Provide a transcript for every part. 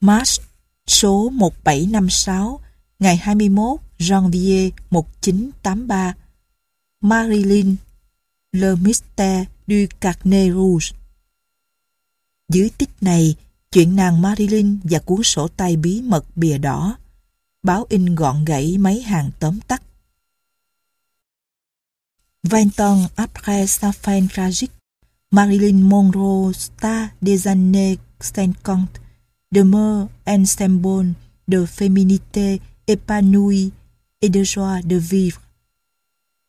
March số 1756 ngày 21 janvier 1983 Marilyn Le Mystère du Carnet Rouge Dưới tích này, chuyện nàng Marilyn và cuốn sổ tay bí mật bìa đỏ báo in gọn gãy mấy hàng tóm tắt. Vingt ans après sa fin tragique, Marilyn Monroe, star des années 50, de mort ensemble, de féminité épanouie et de joie de vivre.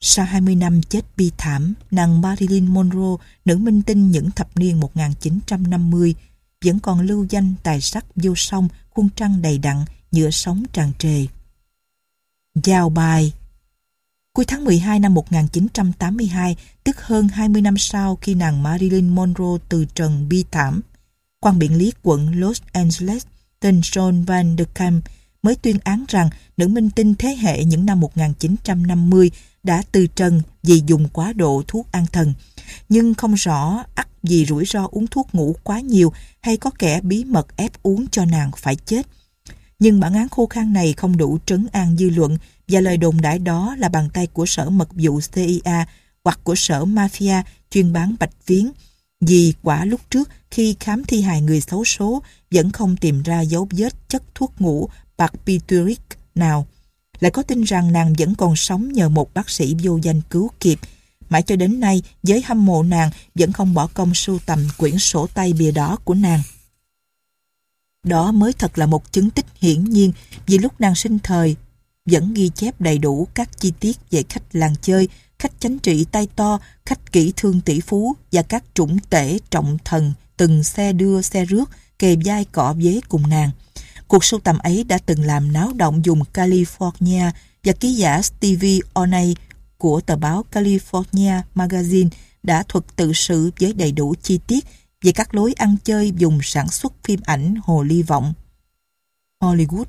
Sau 20 năm chết bi thảm, nàng Marilyn Monroe, nữ minh tinh những thập niên 1950, vẫn còn lưu danh tài sắc vô song, khuôn trăng đầy đặn, nhựa sóng tràn trề. Giao bài Cuối tháng 12 năm 1982, tức hơn 20 năm sau khi nàng Marilyn Monroe từ trần bi thảm, quan biện lý quận Los Angeles tên John Van de Kamp mới tuyên án rằng nữ minh tinh thế hệ những năm 1950 đã từ trần vì dùng quá độ thuốc an thần, nhưng không rõ ắt vì rủi ro uống thuốc ngủ quá nhiều hay có kẻ bí mật ép uống cho nàng phải chết. Nhưng bản án khô khan này không đủ trấn an dư luận và lời đồn đãi đó là bàn tay của sở mật vụ CIA hoặc của sở mafia chuyên bán bạch viếng. Vì quả lúc trước khi khám thi hài người xấu số vẫn không tìm ra dấu vết chất thuốc ngủ barbituric nào. Lại có tin rằng nàng vẫn còn sống nhờ một bác sĩ vô danh cứu kịp. Mãi cho đến nay, giới hâm mộ nàng vẫn không bỏ công sưu tầm quyển sổ tay bìa đỏ của nàng. Đó mới thật là một chứng tích hiển nhiên vì lúc nàng sinh thời vẫn ghi chép đầy đủ các chi tiết về khách làng chơi, khách chánh trị tay to, khách kỹ thương tỷ phú và các trũng tể trọng thần từng xe đưa xe rước kề vai cọ vế cùng nàng. Cuộc sưu tầm ấy đã từng làm náo động dùng California và ký giả Stevie O'Neill của tờ báo California Magazine đã thuật tự sự với đầy đủ chi tiết về các lối ăn chơi dùng sản xuất phim ảnh hồ ly vọng. Hollywood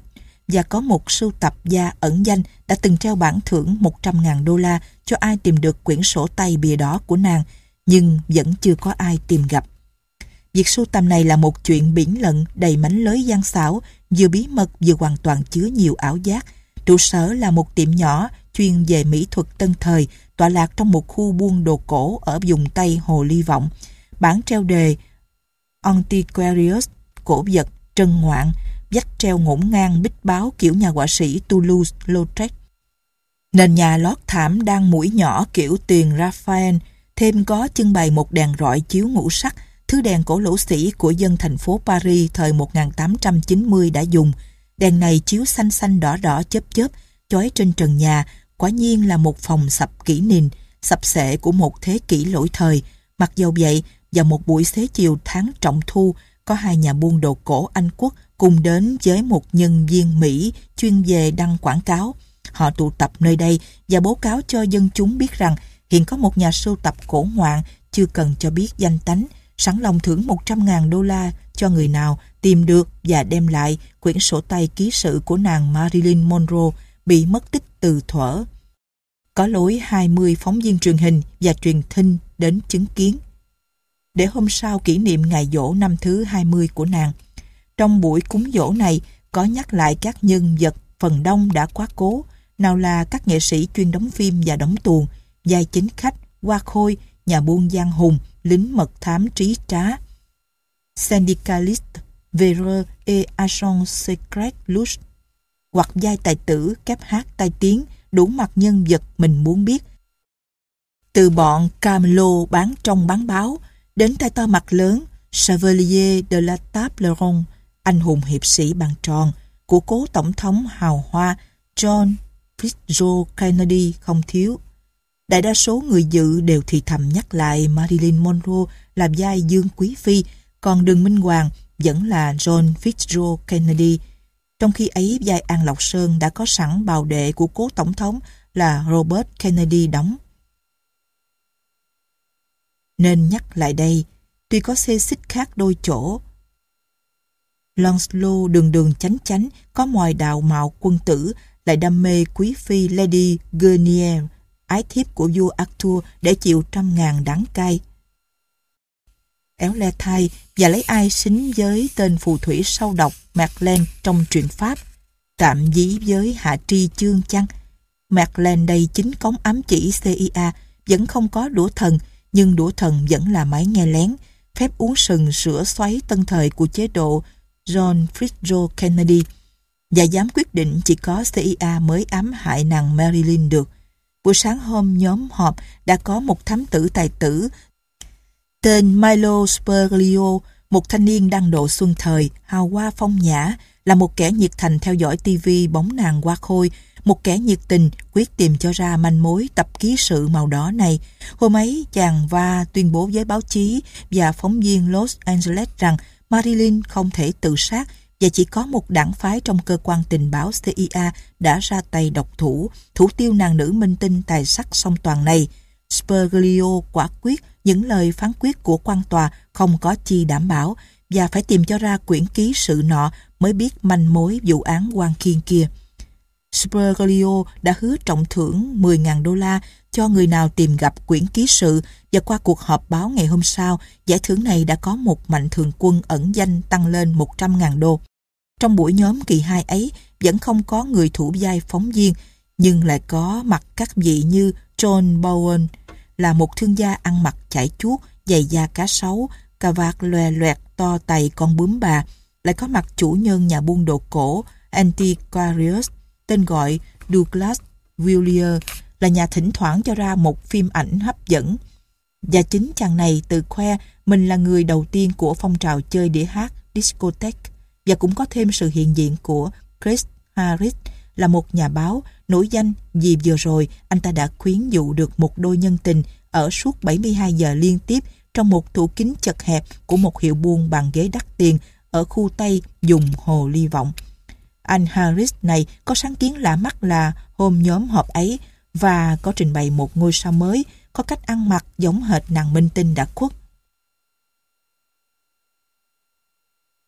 và có một sưu tập gia ẩn danh đã từng treo bản thưởng 100.000 đô la cho ai tìm được quyển sổ tay bìa đỏ của nàng, nhưng vẫn chưa có ai tìm gặp. Việc sưu tầm này là một chuyện biển lận đầy mánh lới gian xảo, vừa bí mật vừa hoàn toàn chứa nhiều ảo giác. Trụ sở là một tiệm nhỏ chuyên về mỹ thuật tân thời, tọa lạc trong một khu buôn đồ cổ ở vùng Tây Hồ Ly Vọng. Bản treo đề Antiquarius, cổ vật, trân ngoạn, vách treo ngổn ngang bích báo kiểu nhà họa sĩ Toulouse-Lautrec. Nền nhà lót thảm đang mũi nhỏ kiểu tiền Raphael, thêm có trưng bày một đèn rọi chiếu ngũ sắc, thứ đèn cổ lỗ sĩ của dân thành phố Paris thời 1890 đã dùng. Đèn này chiếu xanh xanh đỏ đỏ chớp chớp, chói trên trần nhà, quả nhiên là một phòng sập kỹ nền, sập sệ của một thế kỷ lỗi thời. Mặc dầu vậy, vào một buổi xế chiều tháng trọng thu, có hai nhà buôn đồ cổ Anh Quốc cùng đến với một nhân viên Mỹ chuyên về đăng quảng cáo. Họ tụ tập nơi đây và báo cáo cho dân chúng biết rằng hiện có một nhà sưu tập cổ ngoạn chưa cần cho biết danh tánh, sẵn lòng thưởng 100.000 đô la cho người nào tìm được và đem lại quyển sổ tay ký sự của nàng Marilyn Monroe bị mất tích từ thuở. Có lối 20 phóng viên truyền hình và truyền thinh đến chứng kiến. Để hôm sau kỷ niệm ngày dỗ năm thứ 20 của nàng, trong buổi cúng dỗ này có nhắc lại các nhân vật phần đông đã quá cố, nào là các nghệ sĩ chuyên đóng phim và đóng tuồng, giai chính khách, hoa khôi, nhà buôn giang hùng, lính mật thám trí trá. Syndicalist, Vere et Agent Secret Lush hoặc giai tài tử, kép hát tai tiếng, đủ mặt nhân vật mình muốn biết. Từ bọn Camelo bán trong bán báo, đến tay to mặt lớn, Chevalier de la Table Ronde, anh hùng hiệp sĩ bằng tròn của cố tổng thống hào hoa John Fitzgerald Kennedy không thiếu. Đại đa số người dự đều thì thầm nhắc lại Marilyn Monroe làm vai Dương Quý Phi, còn Đường Minh Hoàng vẫn là John Fitzgerald Kennedy. Trong khi ấy vai An Lộc Sơn đã có sẵn bào đệ của cố tổng thống là Robert Kennedy đóng. Nên nhắc lại đây, tuy có xê xích khác đôi chỗ, Lancelot đường đường chánh chánh, có mòi đạo mạo quân tử, lại đam mê quý phi Lady Guinevere, ái thiếp của vua Arthur để chịu trăm ngàn đắng cay. éo le thai và lấy ai xính với tên phù thủy sâu độc Madeleine trong truyện Pháp. Tạm dí với Hạ Tri Chương chăng? Madeleine đây chính cống ám chỉ CIA vẫn không có đũa thần, nhưng đũa thần vẫn là máy nghe lén, phép uống sừng sữa xoáy tân thời của chế độ John Fitzgerald Kennedy. Và dám quyết định chỉ có CIA mới ám hại nàng Marilyn được. Buổi sáng hôm nhóm họp đã có một thám tử tài tử tên Milo Sperlio, một thanh niên đang độ xuân thời, hào hoa phong nhã, là một kẻ nhiệt thành theo dõi TV bóng nàng qua khôi, một kẻ nhiệt tình quyết tìm cho ra manh mối tập ký sự màu đỏ này. Hôm ấy, chàng Va tuyên bố với báo chí và phóng viên Los Angeles rằng Marilyn không thể tự sát và chỉ có một đảng phái trong cơ quan tình báo CIA đã ra tay độc thủ, thủ tiêu nàng nữ minh tinh tài sắc song toàn này. Sperglio quả quyết những lời phán quyết của quan tòa không có chi đảm bảo và phải tìm cho ra quyển ký sự nọ mới biết manh mối vụ án quan khiên kia. Spergolio đã hứa trọng thưởng 10.000 đô la cho người nào tìm gặp quyển ký sự và qua cuộc họp báo ngày hôm sau, giải thưởng này đã có một mạnh thường quân ẩn danh tăng lên 100.000 đô. Trong buổi nhóm kỳ 2 ấy, vẫn không có người thủ vai phóng viên, nhưng lại có mặt các vị như John Bowen, là một thương gia ăn mặc chải chuốt, giày da cá sấu, cà vạt loè loẹt to tày con bướm bà, lại có mặt chủ nhân nhà buôn đồ cổ Antiquarius, tên gọi Douglas Willier là nhà thỉnh thoảng cho ra một phim ảnh hấp dẫn. Và chính chàng này tự khoe mình là người đầu tiên của phong trào chơi đĩa hát discotheque và cũng có thêm sự hiện diện của Chris Harris là một nhà báo nổi danh vì vừa rồi anh ta đã khuyến dụ được một đôi nhân tình ở suốt 72 giờ liên tiếp trong một tủ kính chật hẹp của một hiệu buôn bàn ghế đắt tiền ở khu Tây dùng Hồ Ly Vọng. Anh Harris này có sáng kiến lạ mắt là hôm nhóm họp ấy và có trình bày một ngôi sao mới có cách ăn mặc giống hệt nàng minh tinh đã khuất.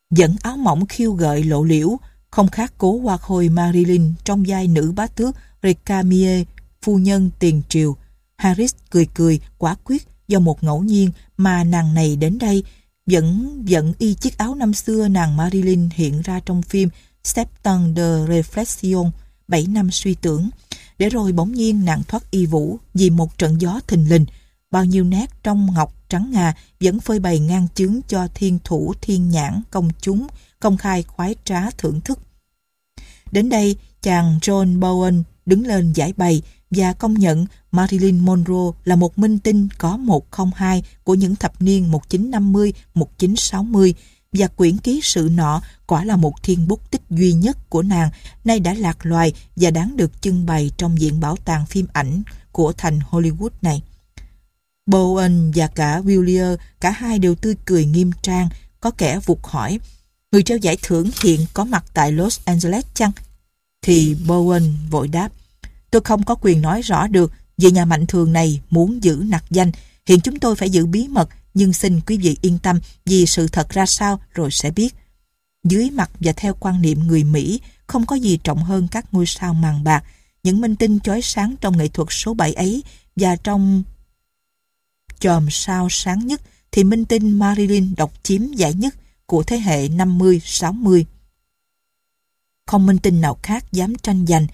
Dẫn áo mỏng khiêu gợi lộ liễu, không khác cố hoa khôi Marilyn trong vai nữ bá tước Recamier, phu nhân tiền triều. Harris cười cười, quả quyết do một ngẫu nhiên mà nàng này đến đây vẫn vẫn y chiếc áo năm xưa nàng Marilyn hiện ra trong phim Septon de Reflexion, 7 năm suy tưởng. Để rồi bỗng nhiên nàng thoát y vũ vì một trận gió thình lình. Bao nhiêu nét trong ngọc trắng ngà vẫn phơi bày ngang chứng cho thiên thủ thiên nhãn công chúng công khai khoái trá thưởng thức. Đến đây, chàng John Bowen đứng lên giải bày và công nhận Marilyn Monroe là một minh tinh có 102 của những thập niên 1950-1960 và quyển ký sự nọ quả là một thiên bút tích duy nhất của nàng, nay đã lạc loài và đáng được trưng bày trong viện bảo tàng phim ảnh của thành Hollywood này. Bowen và cả Willier, cả hai đều tươi cười nghiêm trang, có kẻ vụt hỏi, người trao giải thưởng hiện có mặt tại Los Angeles chăng? Thì Bowen vội đáp, tôi không có quyền nói rõ được, vì nhà mạnh thường này muốn giữ nặc danh, hiện chúng tôi phải giữ bí mật nhưng xin quý vị yên tâm vì sự thật ra sao rồi sẽ biết. Dưới mặt và theo quan niệm người Mỹ, không có gì trọng hơn các ngôi sao màng bạc, những minh tinh chói sáng trong nghệ thuật số 7 ấy và trong chòm sao sáng nhất thì minh tinh Marilyn độc chiếm giải nhất của thế hệ 50-60. Không minh tinh nào khác dám tranh giành.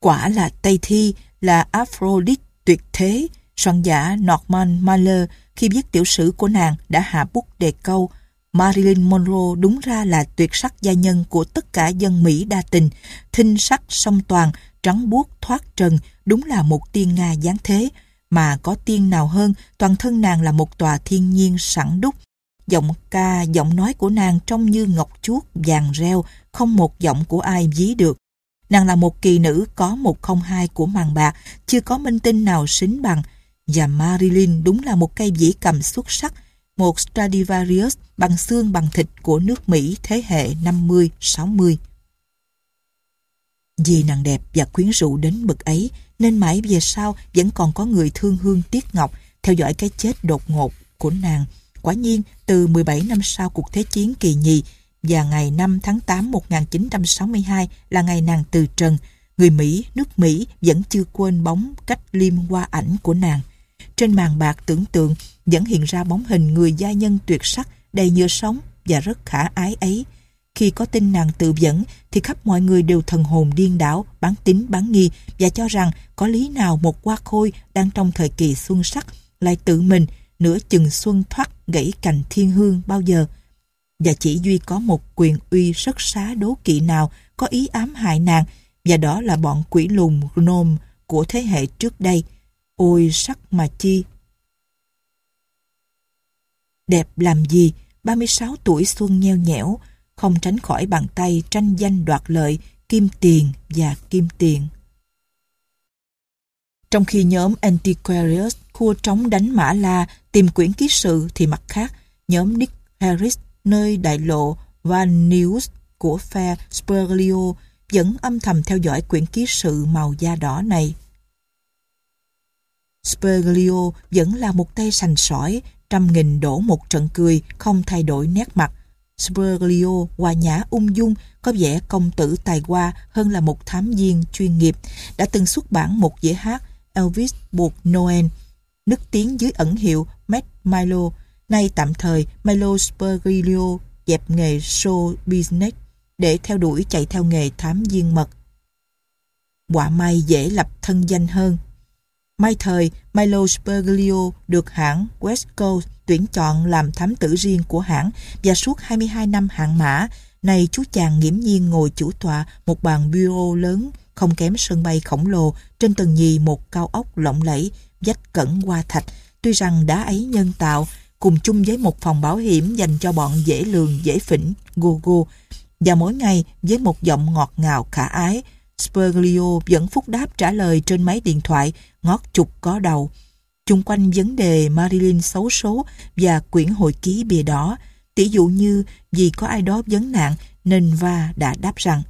Quả là Tây Thi, là Aphrodite tuyệt thế, Soạn giả Norman Mailer khi viết tiểu sử của nàng đã hạ bút đề câu Marilyn Monroe đúng ra là tuyệt sắc gia nhân của tất cả dân Mỹ đa tình, thinh sắc song toàn, trắng buốt thoát trần, đúng là một tiên Nga giáng thế, mà có tiên nào hơn, toàn thân nàng là một tòa thiên nhiên sẵn đúc. Giọng ca, giọng nói của nàng trông như ngọc chuốt, vàng reo, không một giọng của ai dí được. Nàng là một kỳ nữ có một không hai của màn bạc, chưa có minh tinh nào xính bằng, và Marilyn đúng là một cây dĩ cầm xuất sắc, một Stradivarius bằng xương bằng thịt của nước Mỹ thế hệ 50-60. Vì nàng đẹp và quyến rũ đến bậc ấy, nên mãi về sau vẫn còn có người thương hương tiếc ngọc theo dõi cái chết đột ngột của nàng. Quả nhiên, từ 17 năm sau cuộc Thế chiến kỳ nhì và ngày 5 tháng 8 1962 là ngày nàng từ trần, người Mỹ, nước Mỹ vẫn chưa quên bóng cách liêm qua ảnh của nàng. Trên màn bạc tưởng tượng vẫn hiện ra bóng hình người gia nhân tuyệt sắc đầy nhựa sống và rất khả ái ấy. Khi có tin nàng tự dẫn thì khắp mọi người đều thần hồn điên đảo, bán tín bán nghi và cho rằng có lý nào một hoa khôi đang trong thời kỳ xuân sắc lại tự mình nửa chừng xuân thoát gãy cành thiên hương bao giờ. Và chỉ duy có một quyền uy rất xá đố kỵ nào có ý ám hại nàng và đó là bọn quỷ lùn gnome của thế hệ trước đây. Ôi sắc mà chi! Đẹp làm gì? 36 tuổi xuân nheo nhẽo, không tránh khỏi bàn tay tranh danh đoạt lợi, kim tiền và kim tiền. Trong khi nhóm Antiquarius khua trống đánh Mã La tìm quyển ký sự thì mặt khác, nhóm Nick Harris nơi đại lộ Van News của phe Spurlio vẫn âm thầm theo dõi quyển ký sự màu da đỏ này. Sperglio vẫn là một tay sành sỏi, trăm nghìn đổ một trận cười, không thay đổi nét mặt. Sperglio hòa nhã ung dung, có vẻ công tử tài hoa hơn là một thám viên chuyên nghiệp, đã từng xuất bản một dĩa hát Elvis buộc Noel, nức tiếng dưới ẩn hiệu Matt Milo, nay tạm thời Milo Sperglio dẹp nghề show business để theo đuổi chạy theo nghề thám viên mật. Quả may dễ lập thân danh hơn. Mai thời, Milo Sperglio được hãng West Coast tuyển chọn làm thám tử riêng của hãng và suốt 22 năm hạng mã, này chú chàng nghiễm nhiên ngồi chủ tọa một bàn bureau lớn không kém sân bay khổng lồ trên tầng nhì một cao ốc lộng lẫy vách cẩn qua thạch. Tuy rằng đá ấy nhân tạo cùng chung với một phòng bảo hiểm dành cho bọn dễ lường dễ phỉnh gogo và mỗi ngày với một giọng ngọt ngào khả ái. Sperglio vẫn phúc đáp trả lời trên máy điện thoại ngót chục có đầu. Chung quanh vấn đề Marilyn xấu số và quyển hồi ký bìa đỏ, tỷ dụ như vì có ai đó vấn nạn nên Va đã đáp rằng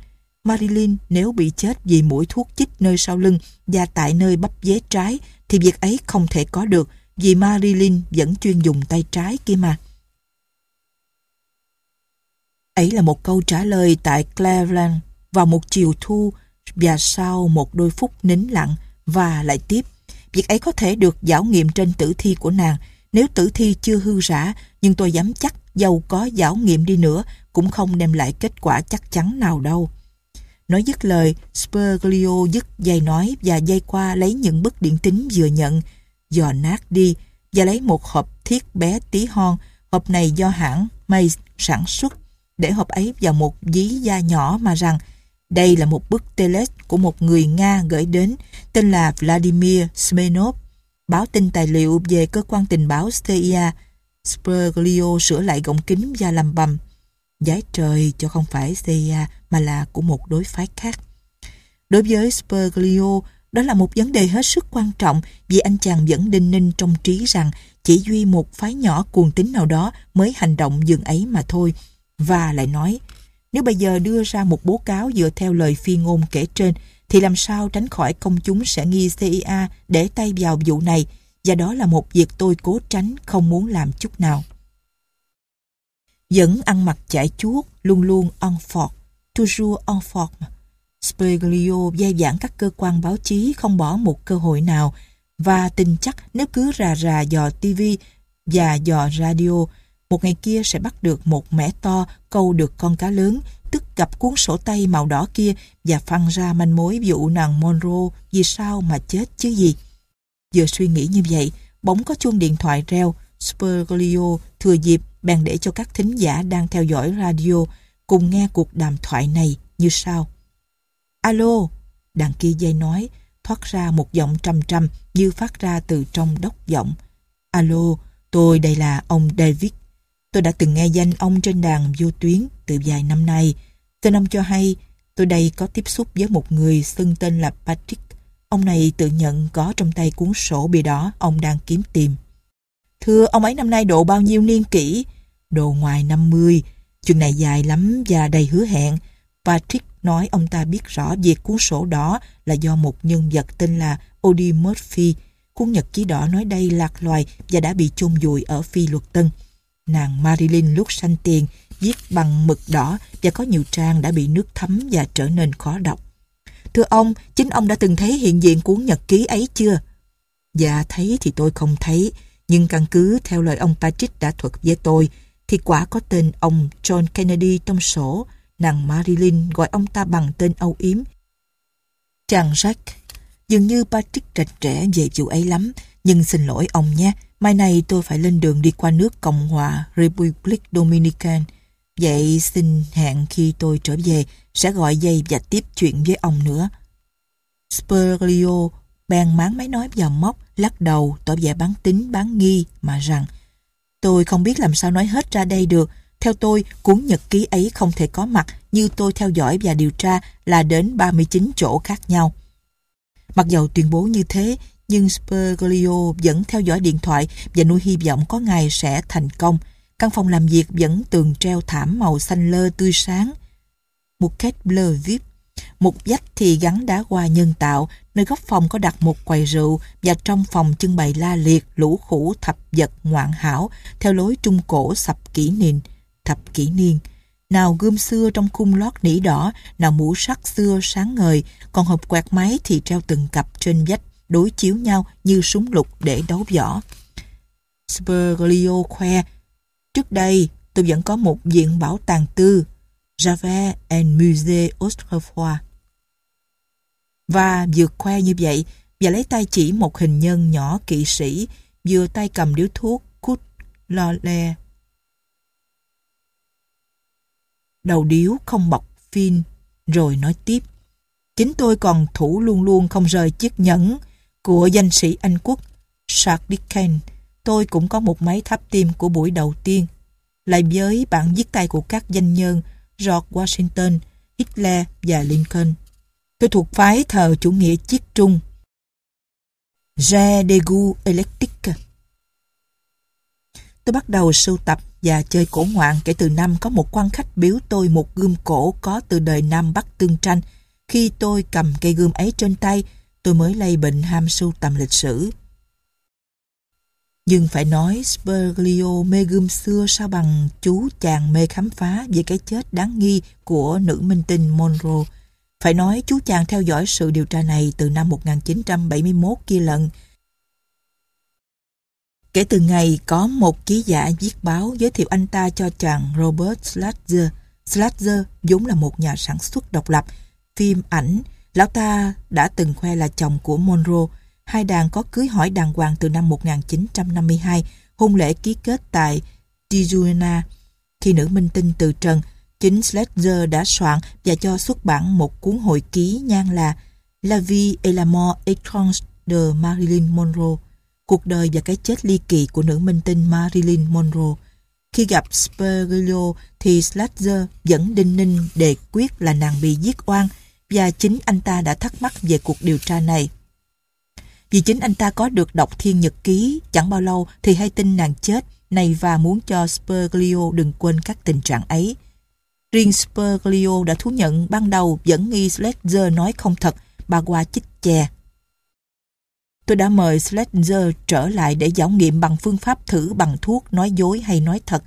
Marilyn nếu bị chết vì mũi thuốc chích nơi sau lưng và tại nơi bắp dế trái thì việc ấy không thể có được vì Marilyn vẫn chuyên dùng tay trái kia mà. Ấy là một câu trả lời tại Cleveland vào một chiều thu và sau một đôi phút nín lặng và lại tiếp. Việc ấy có thể được giảo nghiệm trên tử thi của nàng. Nếu tử thi chưa hư rã, nhưng tôi dám chắc dầu có giảo nghiệm đi nữa cũng không đem lại kết quả chắc chắn nào đâu. Nói dứt lời, Spurglio dứt dây nói và dây qua lấy những bức điện tính vừa nhận, dò nát đi và lấy một hộp thiết bé tí hon. Hộp này do hãng May sản xuất để hộp ấy vào một dí da nhỏ mà rằng đây là một bức telex của một người Nga gửi đến tên là Vladimir Smenov, báo tin tài liệu về cơ quan tình báo CIA. Sperglio sửa lại gọng kính và làm bầm. Giải trời cho không phải CIA mà là của một đối phái khác. Đối với Sperglio, đó là một vấn đề hết sức quan trọng vì anh chàng vẫn đinh ninh trong trí rằng chỉ duy một phái nhỏ cuồng tín nào đó mới hành động dường ấy mà thôi. Và lại nói, nếu bây giờ đưa ra một bố cáo dựa theo lời phi ngôn kể trên, thì làm sao tránh khỏi công chúng sẽ nghi CIA để tay vào vụ này, và đó là một việc tôi cố tránh không muốn làm chút nào. Vẫn ăn mặc chải chuốt, luôn luôn on fort, toujours on forme. Spiglio dai dãn các cơ quan báo chí không bỏ một cơ hội nào và tin chắc nếu cứ rà rà dò TV và dò radio một ngày kia sẽ bắt được một mẻ to câu được con cá lớn, tức gặp cuốn sổ tay màu đỏ kia và phăng ra manh mối vụ nàng Monroe vì sao mà chết chứ gì. Vừa suy nghĩ như vậy, bỗng có chuông điện thoại reo, Sperglio thừa dịp bèn để cho các thính giả đang theo dõi radio cùng nghe cuộc đàm thoại này như sau. Alo, đàn kia dây nói, thoát ra một giọng trầm trầm như phát ra từ trong đốc giọng. Alo, tôi đây là ông David. Tôi đã từng nghe danh ông trên đàn vô tuyến từ vài năm nay. Tên ông cho hay, tôi đây có tiếp xúc với một người xưng tên là Patrick. Ông này tự nhận có trong tay cuốn sổ bìa đỏ ông đang kiếm tìm. Thưa ông ấy năm nay độ bao nhiêu niên kỷ? Độ ngoài 50. Chuyện này dài lắm và đầy hứa hẹn. Patrick nói ông ta biết rõ việc cuốn sổ đỏ là do một nhân vật tên là Odie Murphy. Cuốn nhật ký đỏ nói đây lạc loài và đã bị chôn vùi ở phi luật tân. Nàng Marilyn lúc sanh tiền viết bằng mực đỏ và có nhiều trang đã bị nước thấm và trở nên khó đọc. Thưa ông, chính ông đã từng thấy hiện diện cuốn nhật ký ấy chưa? Dạ thấy thì tôi không thấy, nhưng căn cứ theo lời ông Patrick đã thuật với tôi, thì quả có tên ông John Kennedy trong sổ, nàng Marilyn gọi ông ta bằng tên âu yếm. Chàng Jack, dường như Patrick rạch rẽ về vụ ấy lắm, nhưng xin lỗi ông nhé, mai này tôi phải lên đường đi qua nước Cộng hòa Republic Dominican. Vậy xin hẹn khi tôi trở về sẽ gọi dây và tiếp chuyện với ông nữa. Spurlio bèn máng máy nói vào móc, lắc đầu, tỏ vẻ bán tính, bán nghi, mà rằng Tôi không biết làm sao nói hết ra đây được. Theo tôi, cuốn nhật ký ấy không thể có mặt như tôi theo dõi và điều tra là đến 39 chỗ khác nhau. Mặc dầu tuyên bố như thế, nhưng Sperglio vẫn theo dõi điện thoại và nuôi hy vọng có ngày sẽ thành công. Căn phòng làm việc vẫn tường treo thảm màu xanh lơ tươi sáng. Một kết bleu vip. Một vách thì gắn đá hoa nhân tạo, nơi góc phòng có đặt một quầy rượu và trong phòng trưng bày la liệt lũ khủ thập vật ngoạn hảo theo lối trung cổ sập kỷ niên. Thập kỷ niên nào gươm xưa trong khung lót nỉ đỏ, nào mũ sắt xưa sáng ngời, còn hộp quẹt máy thì treo từng cặp trên vách, đối chiếu nhau như súng lục để đấu võ. Sperglio khoe, trước đây tôi vẫn có một viện bảo tàng tư, Javert and Musée Autrefois. Và vừa khoe như vậy, và lấy tay chỉ một hình nhân nhỏ kỵ sĩ, vừa tay cầm điếu thuốc cút lo le đầu điếu không bọc phin, rồi nói tiếp. Chính tôi còn thủ luôn luôn không rời chiếc nhẫn của danh sĩ Anh quốc Charles Dickens. Tôi cũng có một máy thắp tim của buổi đầu tiên. Lại với bản viết tay của các danh nhân George Washington, Hitler và Lincoln. Tôi thuộc phái thờ chủ nghĩa chiết trung. Re de Gu Electric. Tôi bắt đầu sưu tập và chơi cổ ngoạn kể từ năm có một quan khách biếu tôi một gươm cổ có từ đời Nam Bắc tương tranh. Khi tôi cầm cây gươm ấy trên tay, tôi mới lây bệnh ham sưu tầm lịch sử. Nhưng phải nói Sperglio mê gươm xưa sao bằng chú chàng mê khám phá về cái chết đáng nghi của nữ minh tinh Monroe. Phải nói chú chàng theo dõi sự điều tra này từ năm 1971 kia lận, Kể từ ngày có một ký giả viết báo giới thiệu anh ta cho chàng Robert Slatzer. Slatzer vốn là một nhà sản xuất độc lập, phim ảnh. Lão ta đã từng khoe là chồng của Monroe. Hai đàn có cưới hỏi đàng hoàng từ năm 1952, hôn lễ ký kết tại Tijuana. Khi nữ minh tinh từ trần, chính Sledger đã soạn và cho xuất bản một cuốn hồi ký nhan là La vie et la mort étrange de Marilyn Monroe cuộc đời và cái chết ly kỳ của nữ minh tinh Marilyn Monroe. Khi gặp Spergillo thì Sledger vẫn đinh ninh đề quyết là nàng bị giết oan và chính anh ta đã thắc mắc về cuộc điều tra này. Vì chính anh ta có được đọc thiên nhật ký, chẳng bao lâu thì hay tin nàng chết này và muốn cho Spurglio đừng quên các tình trạng ấy. Riêng Spurglio đã thú nhận ban đầu vẫn nghi Sledger nói không thật, bà qua chích chè. Tôi đã mời Sledger trở lại để giáo nghiệm bằng phương pháp thử bằng thuốc nói dối hay nói thật.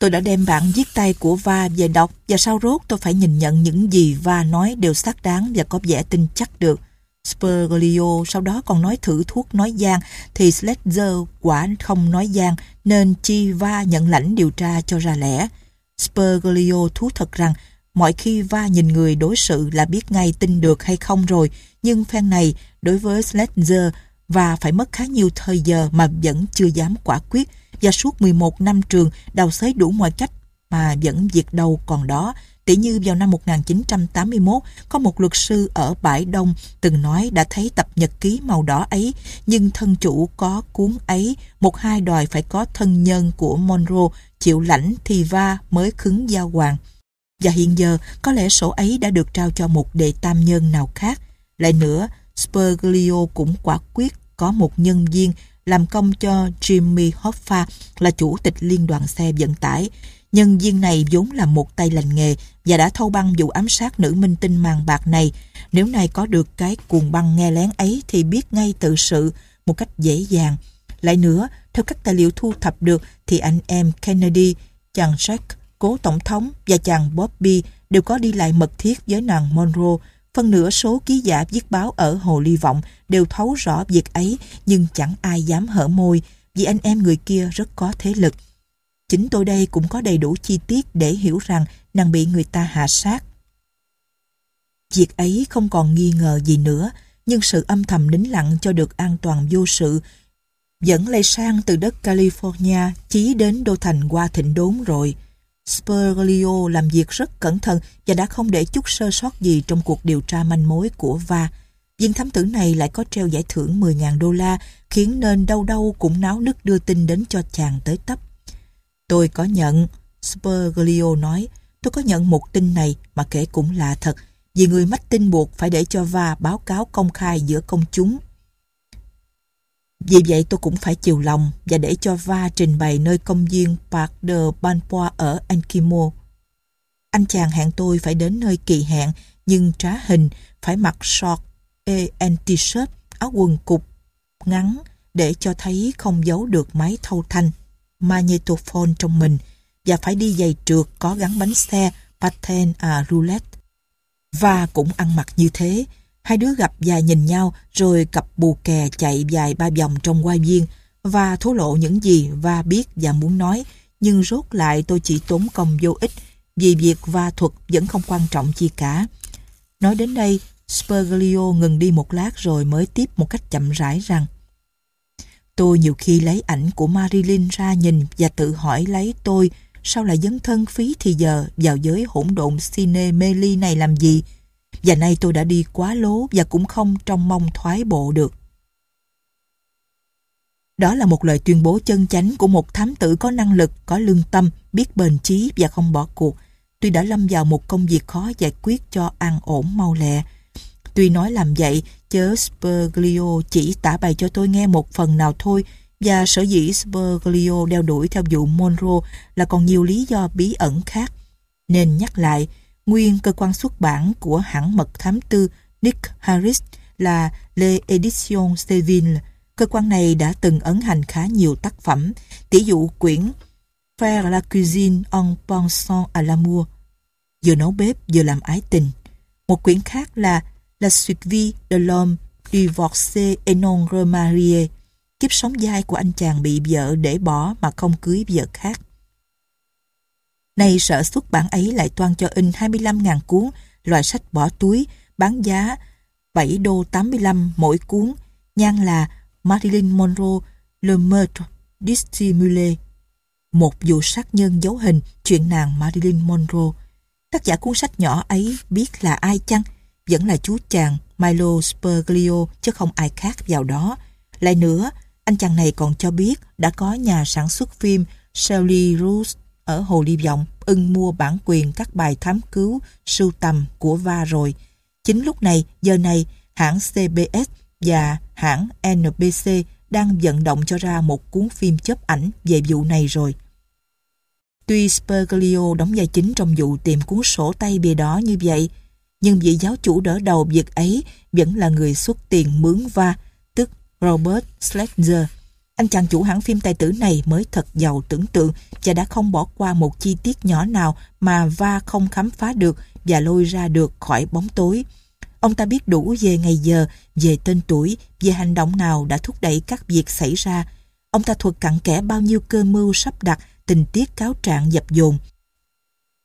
Tôi đã đem bản viết tay của Va về đọc và sau rốt tôi phải nhìn nhận những gì Va nói đều xác đáng và có vẻ tin chắc được. Sperglio sau đó còn nói thử thuốc nói gian thì Sledger quả không nói gian nên chi Va nhận lãnh điều tra cho ra lẽ. Sperglio thú thật rằng mọi khi Va nhìn người đối sự là biết ngay tin được hay không rồi, nhưng phen này đối với Sledger và phải mất khá nhiều thời giờ mà vẫn chưa dám quả quyết và suốt 11 năm trường đào xới đủ mọi cách mà vẫn việc đầu còn đó. Tỉ như vào năm 1981 có một luật sư ở Bãi Đông từng nói đã thấy tập nhật ký màu đỏ ấy nhưng thân chủ có cuốn ấy một hai đòi phải có thân nhân của Monroe chịu lãnh thì va mới khứng giao hoàng. Và hiện giờ có lẽ sổ ấy đã được trao cho một đệ tam nhân nào khác. Lại nữa, Spurglio cũng quả quyết có một nhân viên làm công cho Jimmy Hoffa là chủ tịch liên đoàn xe vận tải. Nhân viên này vốn là một tay lành nghề và đã thâu băng vụ ám sát nữ minh tinh màn bạc này. Nếu này có được cái cuồng băng nghe lén ấy thì biết ngay tự sự một cách dễ dàng. Lại nữa, theo các tài liệu thu thập được thì anh em Kennedy, chàng Jack, cố tổng thống và chàng Bobby đều có đi lại mật thiết với nàng Monroe phần nửa số ký giả viết báo ở Hồ Ly Vọng đều thấu rõ việc ấy nhưng chẳng ai dám hở môi vì anh em người kia rất có thế lực. Chính tôi đây cũng có đầy đủ chi tiết để hiểu rằng nàng bị người ta hạ sát. Việc ấy không còn nghi ngờ gì nữa, nhưng sự âm thầm nín lặng cho được an toàn vô sự dẫn lây sang từ đất California chí đến đô thành qua thịnh đốn rồi. Sperglio làm việc rất cẩn thận và đã không để chút sơ sót gì trong cuộc điều tra manh mối của Va. Viên thám tử này lại có treo giải thưởng 10.000 đô la khiến nên đâu đâu cũng náo nức đưa tin đến cho chàng tới tấp. Tôi có nhận, Sperglio nói, tôi có nhận một tin này mà kể cũng lạ thật vì người mách tin buộc phải để cho Va báo cáo công khai giữa công chúng. Vì vậy tôi cũng phải chiều lòng và để cho Va trình bày nơi công viên Parc de Banpoa ở Ankimo. Anh chàng hẹn tôi phải đến nơi kỳ hẹn nhưng trá hình phải mặc short e t-shirt, áo quần cục ngắn để cho thấy không giấu được máy thâu thanh magnetophone trong mình và phải đi giày trượt có gắn bánh xe patent à roulette. Và cũng ăn mặc như thế, hai đứa gặp và nhìn nhau rồi cặp bù kè chạy dài ba vòng trong hoa viên và thổ lộ những gì và biết và muốn nói nhưng rốt lại tôi chỉ tốn công vô ích vì việc va thuật vẫn không quan trọng chi cả. Nói đến đây, Sperglio ngừng đi một lát rồi mới tiếp một cách chậm rãi rằng Tôi nhiều khi lấy ảnh của Marilyn ra nhìn và tự hỏi lấy tôi sao lại dấn thân phí thì giờ vào giới hỗn độn cine mê ly này làm gì? Và nay tôi đã đi quá lố và cũng không trong mong thoái bộ được. Đó là một lời tuyên bố chân chánh của một thám tử có năng lực, có lương tâm, biết bền chí và không bỏ cuộc. Tuy đã lâm vào một công việc khó giải quyết cho an ổn mau lẹ. Tuy nói làm vậy, chớ Spurglio chỉ tả bày cho tôi nghe một phần nào thôi và sở dĩ Spurglio đeo đuổi theo vụ Monroe là còn nhiều lý do bí ẩn khác. Nên nhắc lại, nguyên cơ quan xuất bản của hãng mật thám tư Nick Harris là Le Edition Seville. Cơ quan này đã từng ấn hành khá nhiều tác phẩm, tỷ dụ quyển Faire la cuisine en pensant à l'amour, vừa nấu bếp vừa làm ái tình. Một quyển khác là La suite vie de l'homme divorcé et non remarié, kiếp sống dai của anh chàng bị vợ để bỏ mà không cưới vợ khác. Nay sở xuất bản ấy lại toan cho in 25.000 cuốn loại sách bỏ túi bán giá 7 đô 85 mỗi cuốn nhan là Marilyn Monroe Le Meurtre Dissimulé một vụ sát nhân dấu hình chuyện nàng Marilyn Monroe. Tác giả cuốn sách nhỏ ấy biết là ai chăng? Vẫn là chú chàng Milo Spurglio chứ không ai khác vào đó. Lại nữa, anh chàng này còn cho biết đã có nhà sản xuất phim Shelley Roos ở Hồ Ly Vọng ưng mua bản quyền các bài thám cứu sưu tầm của Va rồi. Chính lúc này, giờ này, hãng CBS và hãng NBC đang vận động cho ra một cuốn phim chấp ảnh về vụ này rồi. Tuy Sperglio đóng vai chính trong vụ tìm cuốn sổ tay bìa đó như vậy, nhưng vị giáo chủ đỡ đầu việc ấy vẫn là người xuất tiền mướn va, tức Robert Schlesinger anh chàng chủ hãng phim tài tử này mới thật giàu tưởng tượng và đã không bỏ qua một chi tiết nhỏ nào mà va không khám phá được và lôi ra được khỏi bóng tối. Ông ta biết đủ về ngày giờ, về tên tuổi, về hành động nào đã thúc đẩy các việc xảy ra. Ông ta thuật cặn kẽ bao nhiêu cơ mưu sắp đặt, tình tiết cáo trạng dập dồn.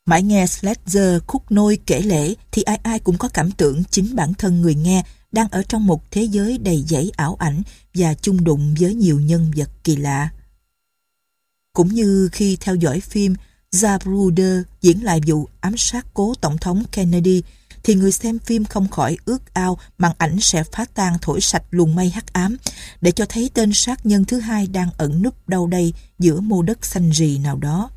Mãi nghe Sledger khúc nôi kể lễ thì ai ai cũng có cảm tưởng chính bản thân người nghe đang ở trong một thế giới đầy dãy ảo ảnh và chung đụng với nhiều nhân vật kỳ lạ. Cũng như khi theo dõi phim Zabruder diễn lại vụ ám sát cố Tổng thống Kennedy, thì người xem phim không khỏi ước ao màn ảnh sẽ phá tan thổi sạch luồng mây hắc ám để cho thấy tên sát nhân thứ hai đang ẩn núp đâu đây giữa mô đất xanh rì nào đó.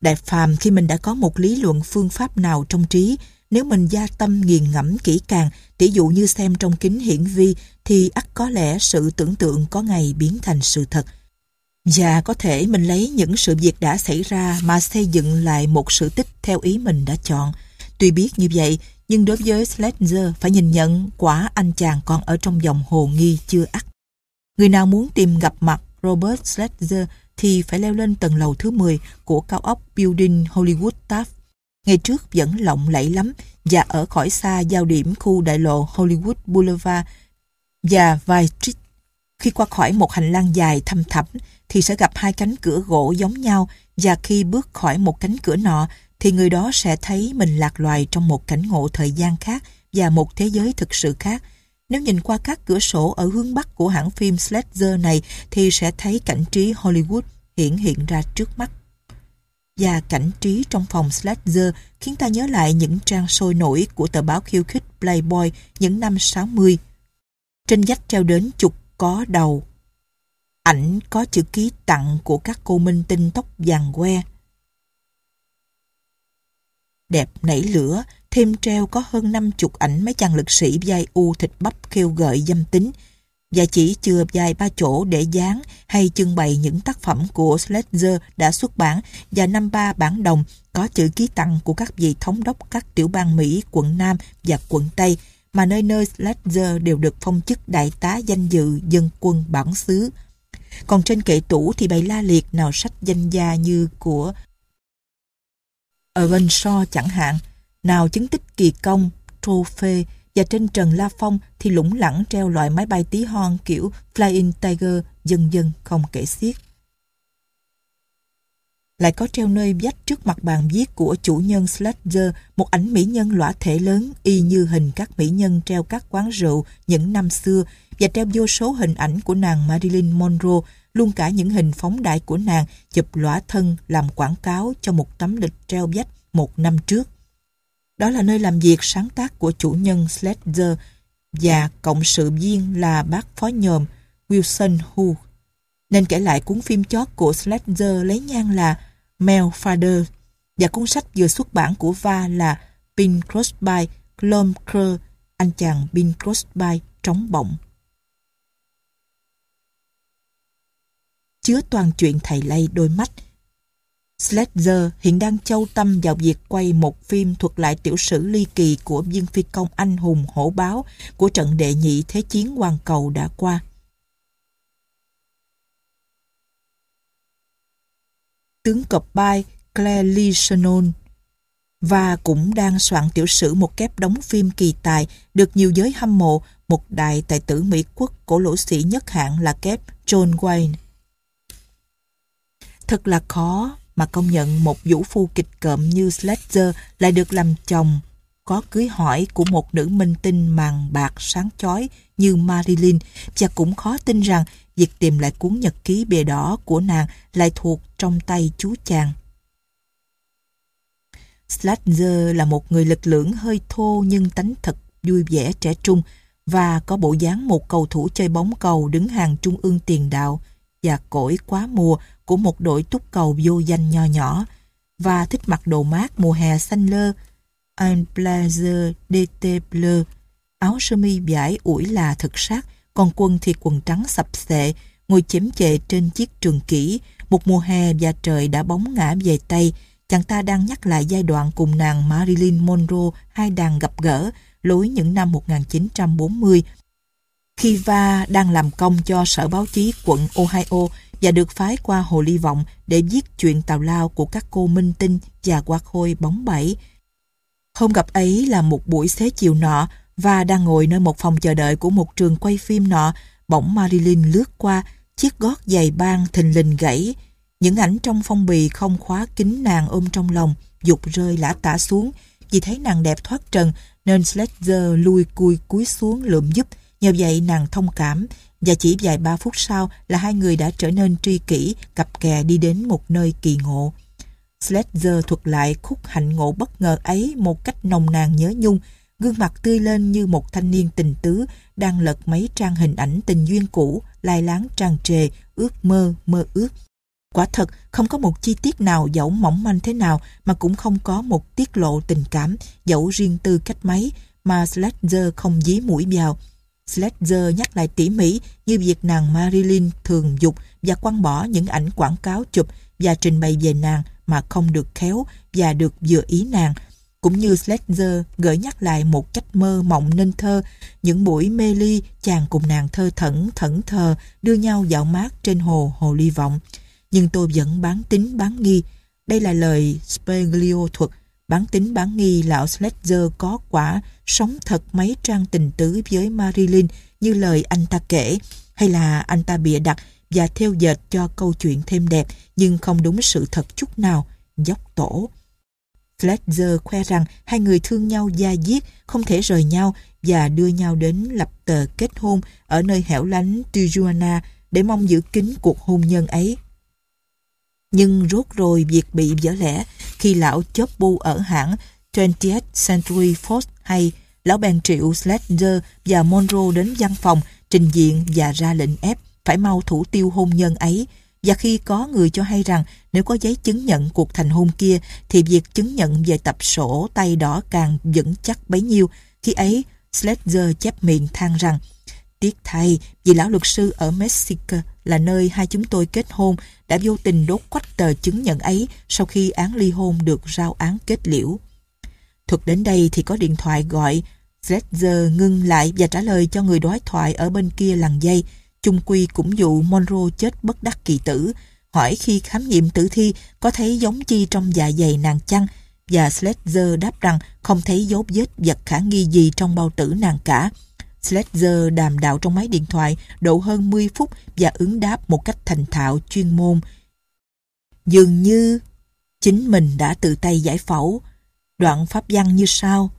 Đại phàm khi mình đã có một lý luận phương pháp nào trong trí nếu mình gia tâm nghiền ngẫm kỹ càng, tỷ dụ như xem trong kính hiển vi, thì ắt có lẽ sự tưởng tượng có ngày biến thành sự thật. Và có thể mình lấy những sự việc đã xảy ra mà xây dựng lại một sự tích theo ý mình đã chọn. Tuy biết như vậy, nhưng đối với Sledger phải nhìn nhận quả anh chàng còn ở trong dòng hồ nghi chưa ắt. Người nào muốn tìm gặp mặt Robert Sledger thì phải leo lên tầng lầu thứ 10 của cao ốc Building Hollywood Taft ngày trước vẫn lộng lẫy lắm và ở khỏi xa giao điểm khu đại lộ Hollywood Boulevard và Vine Street. Khi qua khỏi một hành lang dài thăm thẳm thì sẽ gặp hai cánh cửa gỗ giống nhau và khi bước khỏi một cánh cửa nọ thì người đó sẽ thấy mình lạc loài trong một cảnh ngộ thời gian khác và một thế giới thực sự khác. Nếu nhìn qua các cửa sổ ở hướng bắc của hãng phim Sledger này thì sẽ thấy cảnh trí Hollywood hiện hiện ra trước mắt. Và cảnh trí trong phòng slater khiến ta nhớ lại những trang sôi nổi của tờ báo khiêu khích Playboy những năm 60. Trên dách treo đến chục có đầu. Ảnh có chữ ký tặng của các cô minh tinh tóc vàng que. Đẹp nảy lửa, thêm treo có hơn năm chục ảnh mấy chàng lực sĩ vai u thịt bắp kêu gợi dâm tính và chỉ chưa vài ba chỗ để dán hay trưng bày những tác phẩm của Sledger đã xuất bản và năm ba bản đồng có chữ ký tặng của các vị thống đốc các tiểu bang Mỹ quận Nam và quận Tây mà nơi nơi Sledger đều được phong chức đại tá danh dự dân quân bản xứ. Còn trên kệ tủ thì bày la liệt nào sách danh gia như của Earnshaw chẳng hạn, nào chứng tích kỳ công, trophy và trên trần La Phong thì lủng lẳng treo loại máy bay tí hon kiểu Flying Tiger dần dần không kể xiết. Lại có treo nơi vách trước mặt bàn viết của chủ nhân Sledger một ảnh mỹ nhân lõa thể lớn, y như hình các mỹ nhân treo các quán rượu những năm xưa, và treo vô số hình ảnh của nàng Marilyn Monroe, luôn cả những hình phóng đại của nàng chụp lõa thân làm quảng cáo cho một tấm lịch treo vách một năm trước. Đó là nơi làm việc sáng tác của chủ nhân Sledger và cộng sự viên là bác phó nhòm Wilson Hu. Nên kể lại cuốn phim chót của Sledger lấy nhan là Mel Father và cuốn sách vừa xuất bản của Va là Bing Crosby, Clomker anh chàng Bing Crosby trống bọng Chứa toàn chuyện thầy lay đôi mắt, Sledger hiện đang châu tâm vào việc quay một phim thuật lại tiểu sử ly kỳ của viên phi công anh hùng hổ báo của trận đệ nhị Thế chiến hoàn cầu đã qua. Tướng cọp bay Claire Lee Shannon và cũng đang soạn tiểu sử một kép đóng phim kỳ tài được nhiều giới hâm mộ, một đại tài tử Mỹ quốc cổ lỗ sĩ nhất hạng là kép John Wayne. Thật là khó mà công nhận một vũ phu kịch cộm như Sledger lại được làm chồng có cưới hỏi của một nữ minh tinh màng bạc sáng chói như Marilyn, và cũng khó tin rằng việc tìm lại cuốn nhật ký bìa đỏ của nàng lại thuộc trong tay chú chàng. Sledger là một người lực lưỡng hơi thô nhưng tánh thật, vui vẻ trẻ trung và có bộ dáng một cầu thủ chơi bóng cầu đứng hàng trung ương tiền đạo và cỗi quá mùa của một đội túc cầu vô danh nho nhỏ và thích mặc đồ mát mùa hè xanh lơ un blazer d'été bleu. Áo sơ mi vải ủi là thực sắc, còn quần thì quần trắng sập xệ ngồi chém chệ trên chiếc trường kỷ. Một mùa hè và trời đã bóng ngã về Tây chàng ta đang nhắc lại giai đoạn cùng nàng Marilyn Monroe hai đàn gặp gỡ lối những năm 1940 khi Va đang làm công cho sở báo chí quận Ohio và được phái qua Hồ Ly Vọng để viết chuyện tào lao của các cô minh tinh và Hoa khôi bóng bẫy. Hôm gặp ấy là một buổi xế chiều nọ và đang ngồi nơi một phòng chờ đợi của một trường quay phim nọ, bỗng Marilyn lướt qua, chiếc gót giày băng thình lình gãy. Những ảnh trong phong bì không khóa kín nàng ôm trong lòng, dục rơi lã tả xuống. Vì thấy nàng đẹp thoát trần nên Sledger lui cui cúi xuống lượm giúp. Nhờ vậy nàng thông cảm và chỉ vài ba phút sau là hai người đã trở nên tri kỷ, cặp kè đi đến một nơi kỳ ngộ. Sledger thuật lại khúc hạnh ngộ bất ngờ ấy một cách nồng nàn nhớ nhung, gương mặt tươi lên như một thanh niên tình tứ đang lật mấy trang hình ảnh tình duyên cũ, lai láng tràn trề, ước mơ, mơ ước. Quả thật, không có một chi tiết nào dẫu mỏng manh thế nào mà cũng không có một tiết lộ tình cảm dẫu riêng tư cách mấy mà Sledger không dí mũi vào. Sledger nhắc lại tỉ mỉ như việc nàng Marilyn thường dục và quăng bỏ những ảnh quảng cáo chụp và trình bày về nàng mà không được khéo và được vừa ý nàng. Cũng như Sledger gợi nhắc lại một cách mơ mộng nên thơ, những buổi mê ly chàng cùng nàng thơ thẩn thẩn thờ đưa nhau dạo mát trên hồ Hồ Ly Vọng. Nhưng tôi vẫn bán tính bán nghi. Đây là lời Spenglio thuật Bán tính bán nghi lão Sledger có quả sống thật mấy trang tình tứ với Marilyn như lời anh ta kể, hay là anh ta bịa đặt và theo dệt cho câu chuyện thêm đẹp nhưng không đúng sự thật chút nào, dốc tổ. Fletcher khoe rằng hai người thương nhau da diết, không thể rời nhau và đưa nhau đến lập tờ kết hôn ở nơi hẻo lánh Tijuana để mong giữ kín cuộc hôn nhân ấy. Nhưng rốt rồi việc bị vỡ lẽ khi lão chớp bu ở hãng 20th Century Fox hay lão bèn triệu Sledger và Monroe đến văn phòng trình diện và ra lệnh ép phải mau thủ tiêu hôn nhân ấy và khi có người cho hay rằng nếu có giấy chứng nhận cuộc thành hôn kia thì việc chứng nhận về tập sổ tay đỏ càng vững chắc bấy nhiêu. Khi ấy, Sledger chép miệng than rằng Tiếc thay, vì lão luật sư ở Mexico là nơi hai chúng tôi kết hôn đã vô tình đốt quách tờ chứng nhận ấy sau khi án ly hôn được rao án kết liễu. Thuật đến đây thì có điện thoại gọi Sledger ngưng lại và trả lời cho người đối thoại ở bên kia làng dây chung quy cũng dụ Monroe chết bất đắc kỳ tử, hỏi khi khám nghiệm tử thi có thấy giống chi trong dạ dày nàng chăng, và Sledger đáp rằng không thấy dấu vết vật khả nghi gì trong bao tử nàng cả. Sledger đàm đạo trong máy điện thoại độ hơn 10 phút và ứng đáp một cách thành thạo chuyên môn. Dường như chính mình đã tự tay giải phẫu. Đoạn pháp văn như sau.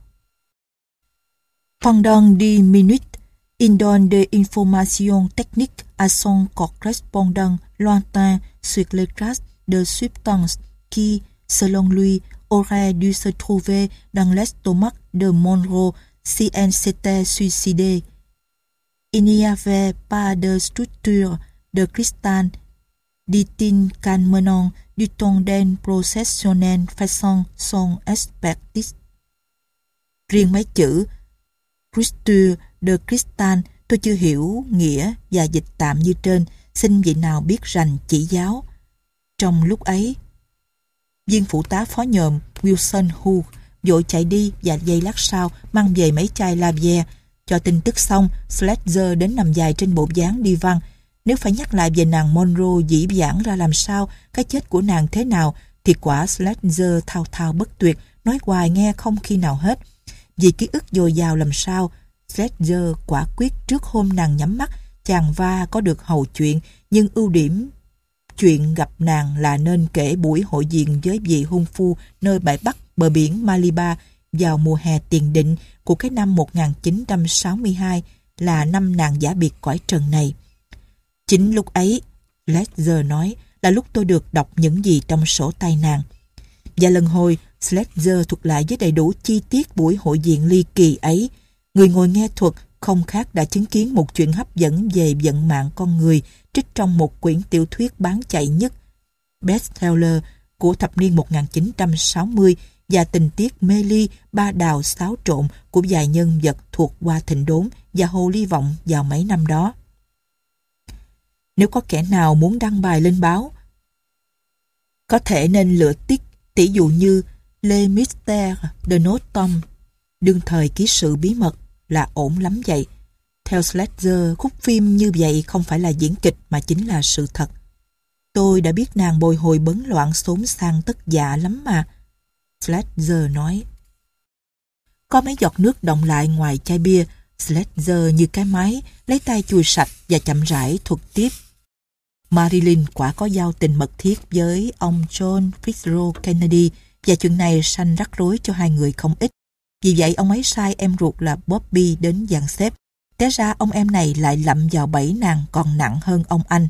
Pendant 10 minutes, Il donne des informations techniques à son correspondant lointain sur les traces de substances qui, selon lui, auraient dû se trouver dans l'estomac de Monroe CNCT elle. Il n'y avait pas de structure de cristal, dit-il calmement du ton d'un processionnel faisant son expertise. Riêng mấy chữ Structure de Cristal tôi chưa hiểu nghĩa và dịch tạm như trên, xin vị nào biết rành chỉ giáo. Trong lúc ấy, viên phụ tá phó nhòm Wilson Hugh vội chạy đi và giây lát sau mang về mấy chai Lavier. Cho tin tức xong, Sledger đến nằm dài trên bộ dáng đi văn. Nếu phải nhắc lại về nàng Monroe dĩ vãng ra làm sao, cái chết của nàng thế nào, thì quả Sledger thao thao bất tuyệt, nói hoài nghe không khi nào hết. Vì ký ức dồi dào làm sao, Sledger quả quyết trước hôm nàng nhắm mắt, chàng va có được hầu chuyện, nhưng ưu điểm chuyện gặp nàng là nên kể buổi hội diện với vị hôn phu nơi bãi Bắc bờ biển Maliba vào mùa hè tiền định của cái năm 1962 là năm nàng giả biệt cõi trần này. Chính lúc ấy, Sledger nói là lúc tôi được đọc những gì trong sổ tay nàng. Và lần hồi, Sledger thuật lại với đầy đủ chi tiết buổi hội diện ly kỳ ấy, Người ngồi nghe thuật không khác đã chứng kiến một chuyện hấp dẫn về vận mạng con người trích trong một quyển tiểu thuyết bán chạy nhất bestseller của thập niên 1960 và tình tiết mê ly ba đào xáo trộn của vài nhân vật thuộc qua thịnh đốn và hồ ly vọng vào mấy năm đó. Nếu có kẻ nào muốn đăng bài lên báo, có thể nên lựa tiết tỷ dụ như Le Mystère de Notom, đương thời ký sự bí mật là ổn lắm vậy. Theo Sledger, khúc phim như vậy không phải là diễn kịch mà chính là sự thật. Tôi đã biết nàng bồi hồi bấn loạn xốn sang tất dạ lắm mà. Sledger nói. Có mấy giọt nước động lại ngoài chai bia, Sledger như cái máy, lấy tay chùi sạch và chậm rãi thuật tiếp. Marilyn quả có giao tình mật thiết với ông John Fitzgerald Kennedy và chuyện này sanh rắc rối cho hai người không ít. Vì vậy ông ấy sai em ruột là Bobby đến dàn xếp. Té ra ông em này lại lậm vào bẫy nàng còn nặng hơn ông anh.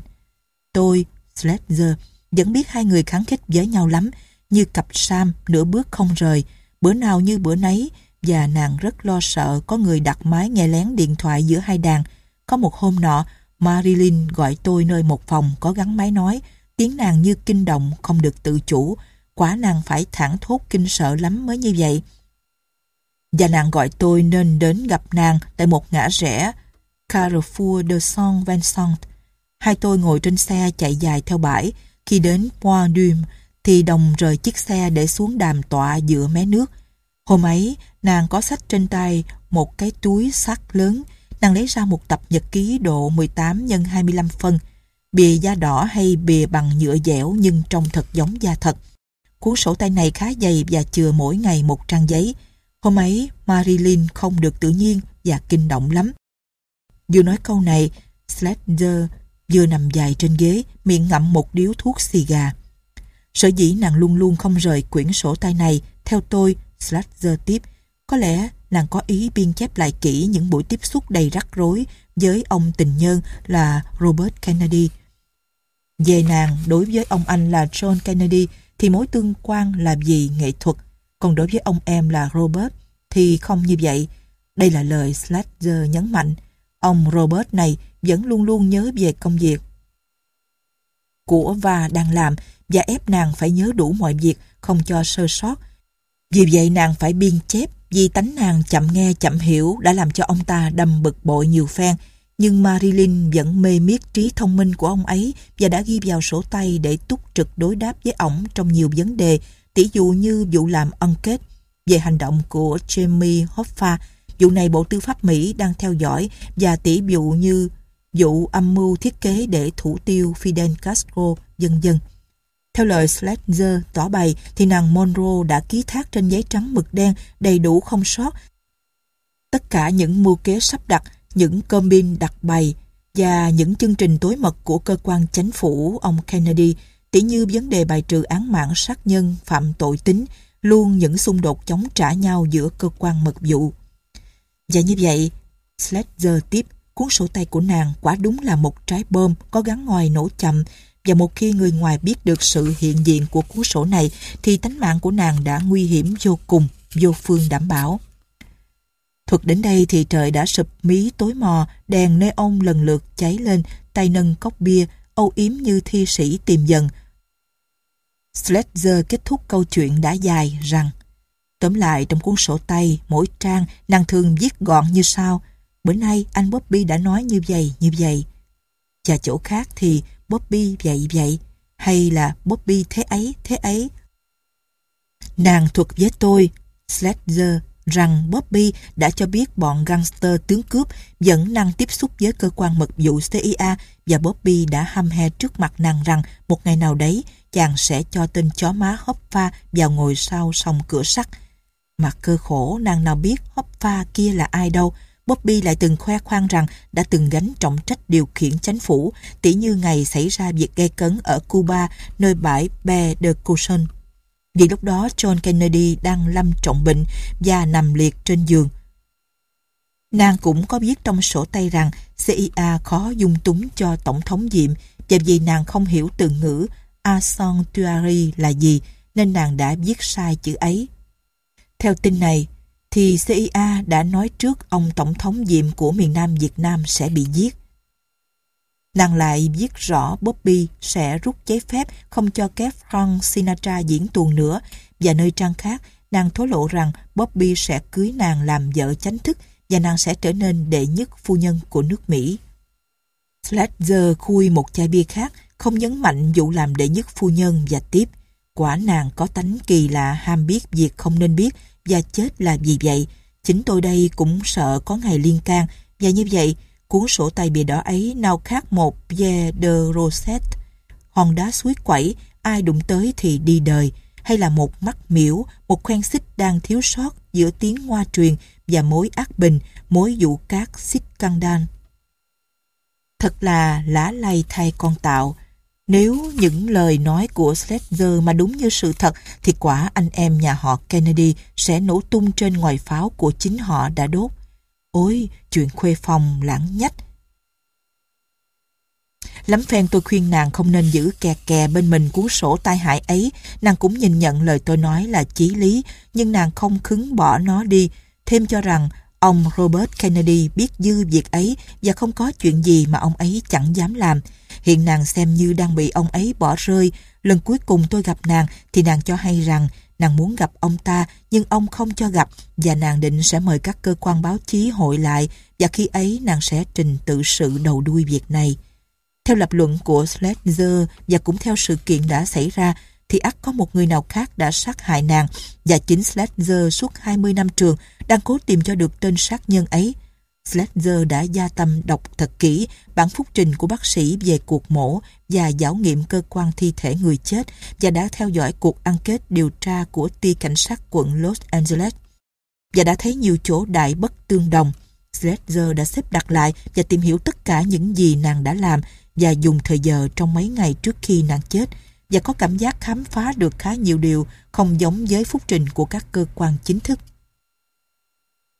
Tôi, Sledger, vẫn biết hai người kháng khích với nhau lắm, như cặp Sam nửa bước không rời, bữa nào như bữa nấy, và nàng rất lo sợ có người đặt máy nghe lén điện thoại giữa hai đàn. Có một hôm nọ, Marilyn gọi tôi nơi một phòng có gắn máy nói, tiếng nàng như kinh động không được tự chủ, quả nàng phải thẳng thốt kinh sợ lắm mới như vậy và nàng gọi tôi nên đến gặp nàng tại một ngã rẽ Carrefour de Saint Vincent. Hai tôi ngồi trên xe chạy dài theo bãi. Khi đến Bois-Dume thì đồng rời chiếc xe để xuống đàm tọa giữa mé nước. Hôm ấy, nàng có sách trên tay một cái túi sắt lớn. Nàng lấy ra một tập nhật ký độ 18 x 25 phân. Bìa da đỏ hay bìa bằng nhựa dẻo nhưng trông thật giống da thật. Cuốn sổ tay này khá dày và chừa mỗi ngày một trang giấy. Hôm ấy, Marilyn không được tự nhiên và kinh động lắm. Vừa nói câu này, Sledger vừa nằm dài trên ghế, miệng ngậm một điếu thuốc xì gà. Sở dĩ nàng luôn luôn không rời quyển sổ tay này, theo tôi, Sledger tiếp, có lẽ nàng có ý biên chép lại kỹ những buổi tiếp xúc đầy rắc rối với ông tình nhân là Robert Kennedy. Về nàng, đối với ông anh là John Kennedy thì mối tương quan là gì nghệ thuật, còn đối với ông em là Robert thì không như vậy. Đây là lời Sledger nhấn mạnh. Ông Robert này vẫn luôn luôn nhớ về công việc của và đang làm và ép nàng phải nhớ đủ mọi việc, không cho sơ sót. Vì vậy nàng phải biên chép vì tánh nàng chậm nghe chậm hiểu đã làm cho ông ta đâm bực bội nhiều phen. Nhưng Marilyn vẫn mê miết trí thông minh của ông ấy và đã ghi vào sổ tay để túc trực đối đáp với ổng trong nhiều vấn đề, tỉ dụ như vụ làm ân kết về hành động của Jamie Hoffa. Vụ này Bộ Tư pháp Mỹ đang theo dõi và tỷ dụ như vụ âm mưu thiết kế để thủ tiêu Fidel Castro, dân dân. Theo lời Sledger tỏ bày thì nàng Monroe đã ký thác trên giấy trắng mực đen đầy đủ không sót tất cả những mưu kế sắp đặt, những cơm pin đặt bày và những chương trình tối mật của cơ quan chánh phủ ông Kennedy tỉ như vấn đề bài trừ án mạng sát nhân, phạm tội tính, luôn những xung đột chống trả nhau giữa cơ quan mật vụ. Và như vậy, Sledger tiếp, cuốn sổ tay của nàng quả đúng là một trái bom có gắn ngoài nổ chậm và một khi người ngoài biết được sự hiện diện của cuốn sổ này thì tánh mạng của nàng đã nguy hiểm vô cùng, vô phương đảm bảo. Thuật đến đây thì trời đã sụp mí tối mò, đèn neon lần lượt cháy lên, tay nâng cốc bia, âu yếm như thi sĩ tìm dần. Sledger kết thúc câu chuyện đã dài rằng Tóm lại trong cuốn sổ tay, mỗi trang nàng thường viết gọn như sau. Bữa nay anh Bobby đã nói như vậy, như vậy. Và chỗ khác thì Bobby vậy vậy, hay là Bobby thế ấy, thế ấy. Nàng thuật với tôi, Sledger, rằng Bobby đã cho biết bọn gangster tướng cướp vẫn năng tiếp xúc với cơ quan mật vụ CIA và Bobby đã hăm he trước mặt nàng rằng một ngày nào đấy chàng sẽ cho tên chó má Hoppa vào ngồi sau sòng cửa sắt. Mặt cơ khổ nàng nào biết Hoppa kia là ai đâu Bobby lại từng khoe khoang rằng đã từng gánh trọng trách điều khiển chánh phủ, tỉ như ngày xảy ra việc gây cấn ở Cuba, nơi bãi Be de Cusson. Vì lúc đó John Kennedy đang lâm trọng bệnh và nằm liệt trên giường. Nàng cũng có viết trong sổ tay rằng CIA khó dung túng cho Tổng thống Diệm và vì nàng không hiểu từ ngữ Asantuari là gì nên nàng đã viết sai chữ ấy. Theo tin này, thì CIA đã nói trước ông Tổng thống Diệm của miền Nam Việt Nam sẽ bị giết. Nàng lại viết rõ Bobby sẽ rút giấy phép, không cho kép Frank Sinatra diễn tuồng nữa và nơi trang khác, nàng thổ lộ rằng Bobby sẽ cưới nàng làm vợ chánh thức và nàng sẽ trở nên đệ nhất phu nhân của nước Mỹ. Sledger khui một chai bia khác, không nhấn mạnh vụ làm đệ nhất phu nhân và tiếp quả nàng có tánh kỳ lạ ham biết việc không nên biết và chết là vì vậy. Chính tôi đây cũng sợ có ngày liên can và như vậy cuốn sổ tay bìa đỏ ấy nào khác một Pierre de Rosette. Hòn đá suối quẩy, ai đụng tới thì đi đời, hay là một mắt miễu, một khoen xích đang thiếu sót giữa tiếng hoa truyền và mối ác bình, mối vụ cát xích căng đan. Thật là lá lay thay con tạo, nếu những lời nói của Sledger mà đúng như sự thật thì quả anh em nhà họ Kennedy sẽ nổ tung trên ngoài pháo của chính họ đã đốt. Ôi, chuyện khuê phòng lãng nhách. Lắm phen tôi khuyên nàng không nên giữ kè kè bên mình cuốn sổ tai hại ấy. Nàng cũng nhìn nhận lời tôi nói là chí lý, nhưng nàng không khứng bỏ nó đi. Thêm cho rằng ông Robert Kennedy biết dư việc ấy và không có chuyện gì mà ông ấy chẳng dám làm. Hiện nàng xem như đang bị ông ấy bỏ rơi. Lần cuối cùng tôi gặp nàng thì nàng cho hay rằng nàng muốn gặp ông ta, nhưng ông không cho gặp và nàng định sẽ mời các cơ quan báo chí hội lại và khi ấy nàng sẽ trình tự sự đầu đuôi việc này. Theo lập luận của Sledger và cũng theo sự kiện đã xảy ra thì ắt có một người nào khác đã sát hại nàng, và chính Sledger suốt 20 năm trường đang cố tìm cho được tên sát nhân ấy. Sledger đã gia tâm đọc thật kỹ bản phúc trình của bác sĩ về cuộc mổ và giáo nghiệm cơ quan thi thể người chết và đã theo dõi cuộc ăn kết điều tra của ty cảnh sát quận Los Angeles và đã thấy nhiều chỗ đại bất tương đồng. Sledger đã xếp đặt lại và tìm hiểu tất cả những gì nàng đã làm và dùng thời giờ trong mấy ngày trước khi nàng chết và có cảm giác khám phá được khá nhiều điều không giống với phúc trình của các cơ quan chính thức.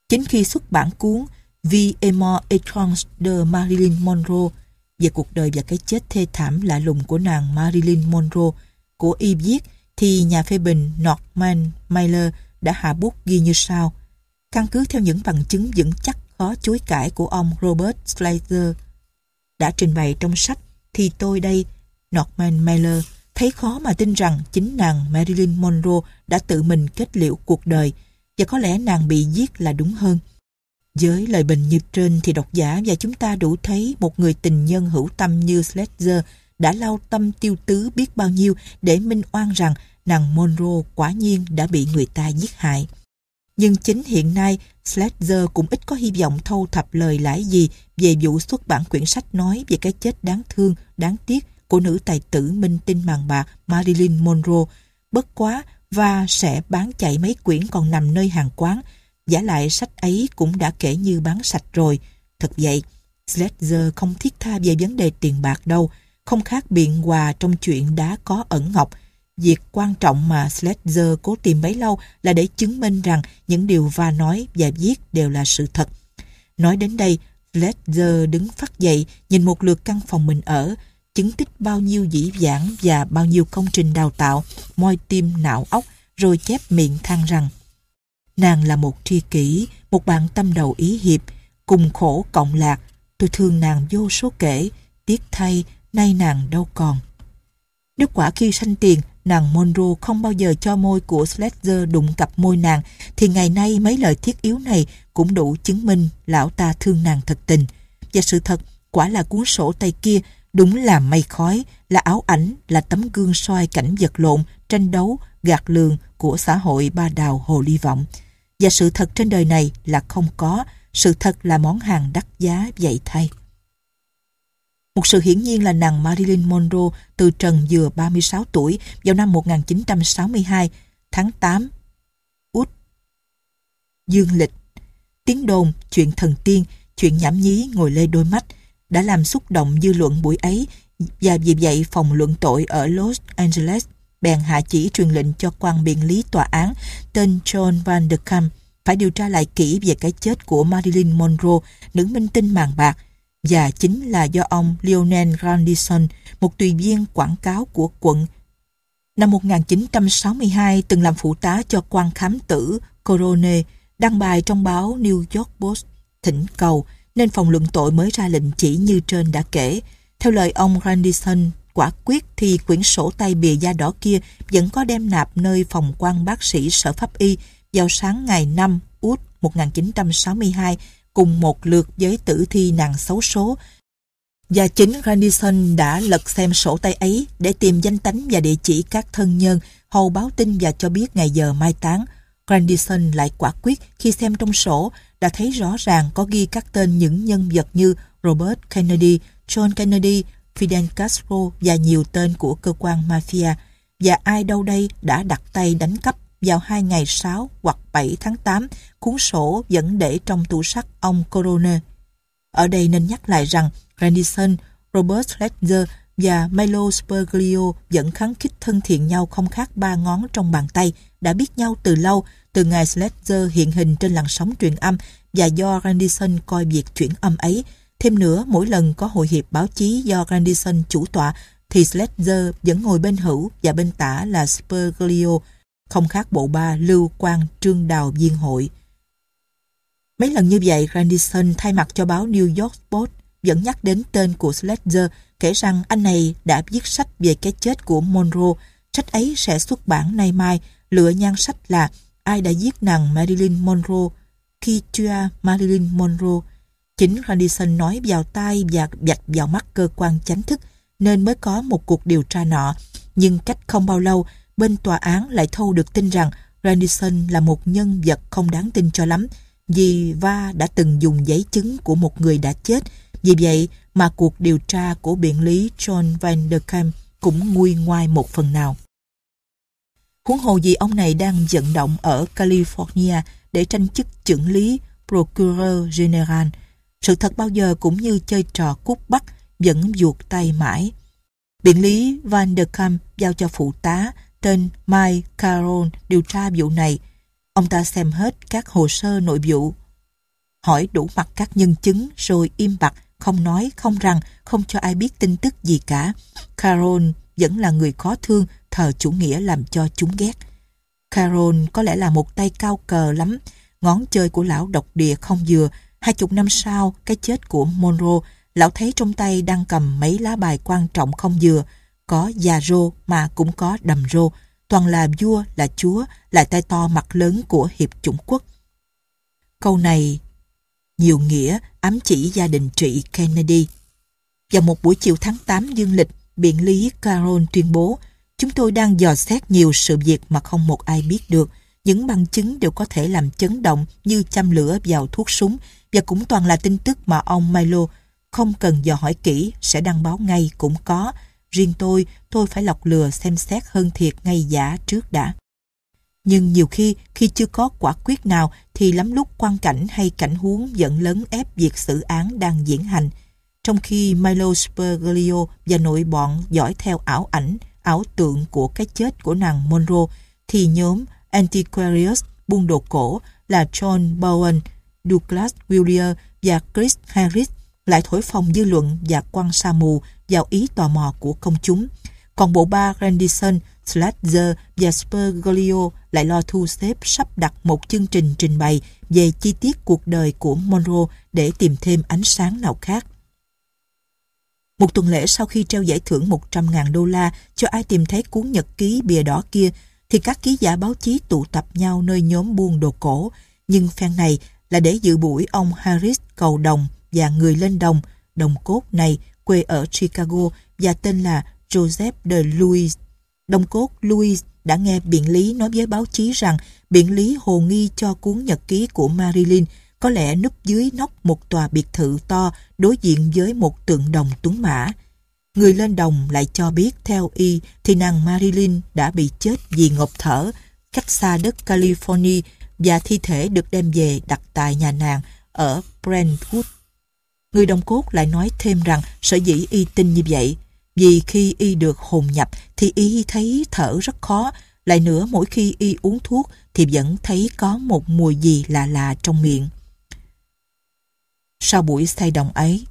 Chính khi xuất bản cuốn Vie et mort étrange de Marilyn Monroe về cuộc đời và cái chết thê thảm lạ lùng của nàng Marilyn Monroe của y viết thì nhà phê bình Norman Mailer đã hạ bút ghi như sau. Căn cứ theo những bằng chứng vững chắc khó chối cãi của ông Robert Slater đã trình bày trong sách thì tôi đây, Norman Mailer, thấy khó mà tin rằng chính nàng Marilyn Monroe đã tự mình kết liễu cuộc đời và có lẽ nàng bị giết là đúng hơn. Với lời bình như trên thì độc giả và chúng ta đủ thấy một người tình nhân hữu tâm như Sledger đã lao tâm tiêu tứ biết bao nhiêu để minh oan rằng nàng Monroe quả nhiên đã bị người ta giết hại. Nhưng chính hiện nay, Sledger cũng ít có hy vọng thâu thập lời lãi gì về vụ xuất bản quyển sách nói về cái chết đáng thương, đáng tiếc của nữ tài tử minh tinh màn bạc Marilyn Monroe, bất quá và sẽ bán chạy mấy quyển còn nằm nơi hàng quán. Giả lại sách ấy cũng đã kể như bán sạch rồi. Thật vậy, Sledger không thiết tha về vấn đề tiền bạc đâu, không khác biện hòa trong chuyện đã có ẩn ngọc. Việc quan trọng mà Sledger cố tìm bấy lâu là để chứng minh rằng những điều va nói và viết đều là sự thật. Nói đến đây, Sledger đứng phát dậy, nhìn một lượt căn phòng mình ở, chứng tích bao nhiêu dĩ vãng và bao nhiêu công trình đào tạo, moi tim não óc, rồi chép miệng than rằng Nàng là một tri kỷ, một bạn tâm đầu ý hiệp, cùng khổ cộng lạc, tôi thương nàng vô số kể, tiếc thay, nay nàng đâu còn. Nếu quả khi sanh tiền, nàng Monroe không bao giờ cho môi của Sledger đụng cặp môi nàng, thì ngày nay mấy lời thiết yếu này cũng đủ chứng minh lão ta thương nàng thật tình. Và sự thật, quả là cuốn sổ tay kia Đúng là mây khói, là áo ảnh, là tấm gương soi cảnh vật lộn, tranh đấu, gạt lường của xã hội ba đào hồ ly vọng. Và sự thật trên đời này là không có, sự thật là món hàng đắt giá vậy thay. Một sự hiển nhiên là nàng Marilyn Monroe từ trần vừa 36 tuổi vào năm 1962, tháng 8, Út, Dương lịch. Tiếng đồn, chuyện thần tiên, chuyện nhảm nhí ngồi lê đôi mắt, đã làm xúc động dư luận buổi ấy và vì vậy phòng luận tội ở Los Angeles bèn hạ chỉ truyền lệnh cho quan biện lý tòa án tên John Van der Kamp phải điều tra lại kỹ về cái chết của Marilyn Monroe, nữ minh tinh màn bạc, và chính là do ông Lionel Grandison, một tùy viên quảng cáo của quận. Năm 1962 từng làm phụ tá cho quan khám tử Corone, đăng bài trong báo New York Post, thỉnh cầu nên phòng luận tội mới ra lệnh chỉ như trên đã kể. Theo lời ông Grandison, quả quyết thì quyển sổ tay bìa da đỏ kia vẫn có đem nạp nơi phòng quan bác sĩ sở pháp y vào sáng ngày 5 út 1962 cùng một lượt với tử thi nàng xấu số. Và chính Grandison đã lật xem sổ tay ấy để tìm danh tánh và địa chỉ các thân nhân, hầu báo tin và cho biết ngày giờ mai táng. Grandison lại quả quyết khi xem trong sổ đã thấy rõ ràng có ghi các tên những nhân vật như Robert Kennedy, John Kennedy, Fidel Castro và nhiều tên của cơ quan mafia và ai đâu đây đã đặt tay đánh cắp vào hai ngày 6 hoặc 7 tháng 8 cuốn sổ vẫn để trong tủ sắt ông Coroner. Ở đây nên nhắc lại rằng Grandison, Robert Ledger và Milo Sperglio vẫn kháng khích thân thiện nhau không khác ba ngón trong bàn tay, đã biết nhau từ lâu, từ ngày Sledger hiện hình trên làn sóng truyền âm và do Grandison coi việc chuyển âm ấy. Thêm nữa, mỗi lần có hội hiệp báo chí do Grandison chủ tọa, thì Sledger vẫn ngồi bên hữu và bên tả là Sperglio, không khác bộ ba Lưu Quang Trương Đào Viên Hội. Mấy lần như vậy, Grandison thay mặt cho báo New York Post vẫn nhắc đến tên của Sledger, kể rằng anh này đã viết sách về cái chết của Monroe. Sách ấy sẽ xuất bản nay mai, lựa nhan sách là Ai đã giết nàng Marilyn Monroe, khi chưa Marilyn Monroe. Chính Radisson nói vào tai và vạch vào mắt cơ quan chánh thức nên mới có một cuộc điều tra nọ. Nhưng cách không bao lâu, bên tòa án lại thâu được tin rằng Radisson là một nhân vật không đáng tin cho lắm vì Va đã từng dùng giấy chứng của một người đã chết. Vì vậy mà cuộc điều tra của biện lý John Van der Kamp cũng nguôi ngoai một phần nào. Huống hồ gì ông này đang vận động ở California để tranh chức trưởng lý Procureur General. Sự thật bao giờ cũng như chơi trò cút bắt, vẫn vuột tay mãi. Biện lý Van der Kamp giao cho phụ tá tên Mike Caron điều tra vụ này. Ông ta xem hết các hồ sơ nội vụ, hỏi đủ mặt các nhân chứng rồi im bặt, không nói, không rằng, không cho ai biết tin tức gì cả. Caron vẫn là người khó thương, thờ chủ nghĩa làm cho chúng ghét. Carol có lẽ là một tay cao cờ lắm, ngón chơi của lão độc địa không vừa. Hai chục năm sau, cái chết của Monroe, lão thấy trong tay đang cầm mấy lá bài quan trọng không vừa, có già rô mà cũng có đầm rô, toàn là vua, là chúa, là tay to mặt lớn của hiệp chủng quốc. Câu này nhiều nghĩa ám chỉ gia đình trị Kennedy. Vào một buổi chiều tháng 8 dương lịch, biện lý Carol tuyên bố Chúng tôi đang dò xét nhiều sự việc mà không một ai biết được. Những bằng chứng đều có thể làm chấn động như châm lửa vào thuốc súng và cũng toàn là tin tức mà ông Milo không cần dò hỏi kỹ sẽ đăng báo ngay cũng có. Riêng tôi, tôi phải lọc lừa xem xét hơn thiệt ngay giả trước đã. Nhưng nhiều khi, khi chưa có quả quyết nào thì lắm lúc quan cảnh hay cảnh huống dẫn lớn ép việc xử án đang diễn hành. Trong khi Milo Sperglio và nội bọn dõi theo ảo ảnh, ảo tượng của cái chết của nàng Monroe, thì nhóm Antiquarius buôn đồ cổ là John Bowen, Douglas Willier và Chris Harris lại thổi phồng dư luận và quăng sa mù vào ý tò mò của công chúng. Còn bộ ba Grandison, Slatzer và Spergolio lại lo thu xếp sắp đặt một chương trình trình bày về chi tiết cuộc đời của Monroe để tìm thêm ánh sáng nào khác. Một tuần lễ sau khi treo giải thưởng 100.000 đô la cho ai tìm thấy cuốn nhật ký bìa đỏ kia, thì các ký giả báo chí tụ tập nhau nơi nhóm buôn đồ cổ. Nhưng phen này là để dự buổi ông Harris cầu đồng và người lên đồng, đồng cốt này quê ở Chicago và tên là Joseph de Louis. Đồng cốt Louis đã nghe biện lý nói với báo chí rằng biện lý hồ nghi cho cuốn nhật ký của Marilyn có lẽ núp dưới nóc một tòa biệt thự to đối diện với một tượng đồng tuấn mã. Người lên đồng lại cho biết theo y thì nàng Marilyn đã bị chết vì ngộp thở cách xa đất California và thi thể được đem về đặt tại nhà nàng ở Brentwood. Người đồng cốt lại nói thêm rằng sở dĩ y tin như vậy, vì khi y được hồn nhập thì y thấy thở rất khó, lại nữa mỗi khi y uống thuốc thì vẫn thấy có một mùi gì lạ lạ trong miệng. Sau buổi say đồng ấy,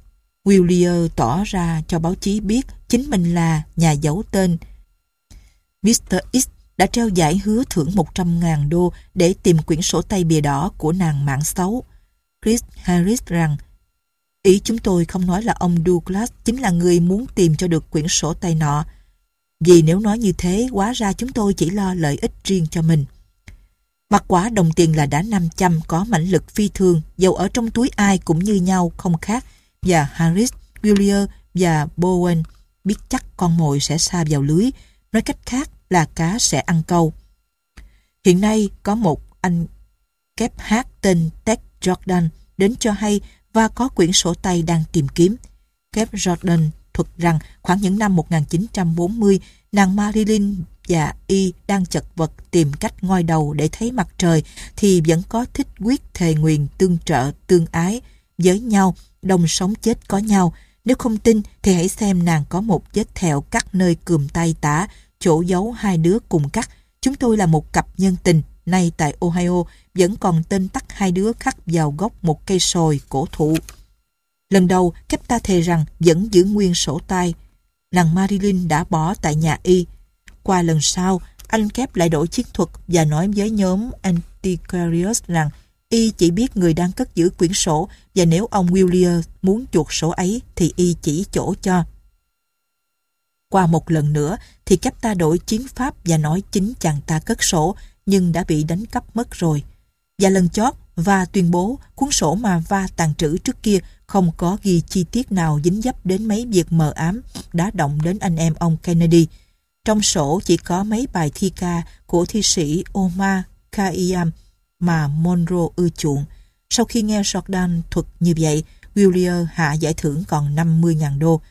Willier tỏ ra cho báo chí biết chính mình là nhà giấu tên. Mr. X đã treo giải hứa thưởng 100.000 đô để tìm quyển sổ tay bìa đỏ của nàng mạng xấu. Chris Harris rằng Ý chúng tôi không nói là ông Douglas chính là người muốn tìm cho được quyển sổ tay nọ. Vì nếu nói như thế, quá ra chúng tôi chỉ lo lợi ích riêng cho mình. Mặt quả đồng tiền là đã 500 có mãnh lực phi thường, dầu ở trong túi ai cũng như nhau, không khác. Và Harris, Willier và Bowen biết chắc con mồi sẽ xa vào lưới, nói cách khác là cá sẽ ăn câu. Hiện nay có một anh kép hát tên Ted Jordan đến cho hay và có quyển sổ tay đang tìm kiếm. Kép Jordan thuật rằng khoảng những năm 1940, nàng Marilyn và y đang chật vật tìm cách ngoi đầu để thấy mặt trời, thì vẫn có thích quyết thề nguyền tương trợ tương ái với nhau, đồng sống chết có nhau. Nếu không tin, thì hãy xem nàng có một vết thẹo cắt nơi cườm tay tả, chỗ giấu hai đứa cùng cắt. Chúng tôi là một cặp nhân tình, nay tại Ohio, vẫn còn tên tắt hai đứa khắc vào gốc một cây sồi cổ thụ. Lần đầu kép ta thề rằng vẫn giữ nguyên sổ tay. Nàng Marilyn đã bỏ tại nhà y qua lần sau, anh Kép lại đổi chiến thuật và nói với nhóm Antiquarius rằng y chỉ biết người đang cất giữ quyển sổ và nếu ông Willier muốn chuột sổ ấy thì y chỉ chỗ cho. Qua một lần nữa thì Kép ta đổi chiến pháp và nói chính chàng ta cất sổ nhưng đã bị đánh cắp mất rồi. Và lần chót và tuyên bố cuốn sổ mà Va tàn trữ trước kia không có ghi chi tiết nào dính dấp đến mấy việc mờ ám đã động đến anh em ông Kennedy. Trong sổ chỉ có mấy bài thi ca của thi sĩ Omar Khayyam mà Monroe ưa chuộng. Sau khi nghe Jordan thuật như vậy, William hạ giải thưởng còn 50.000 đô.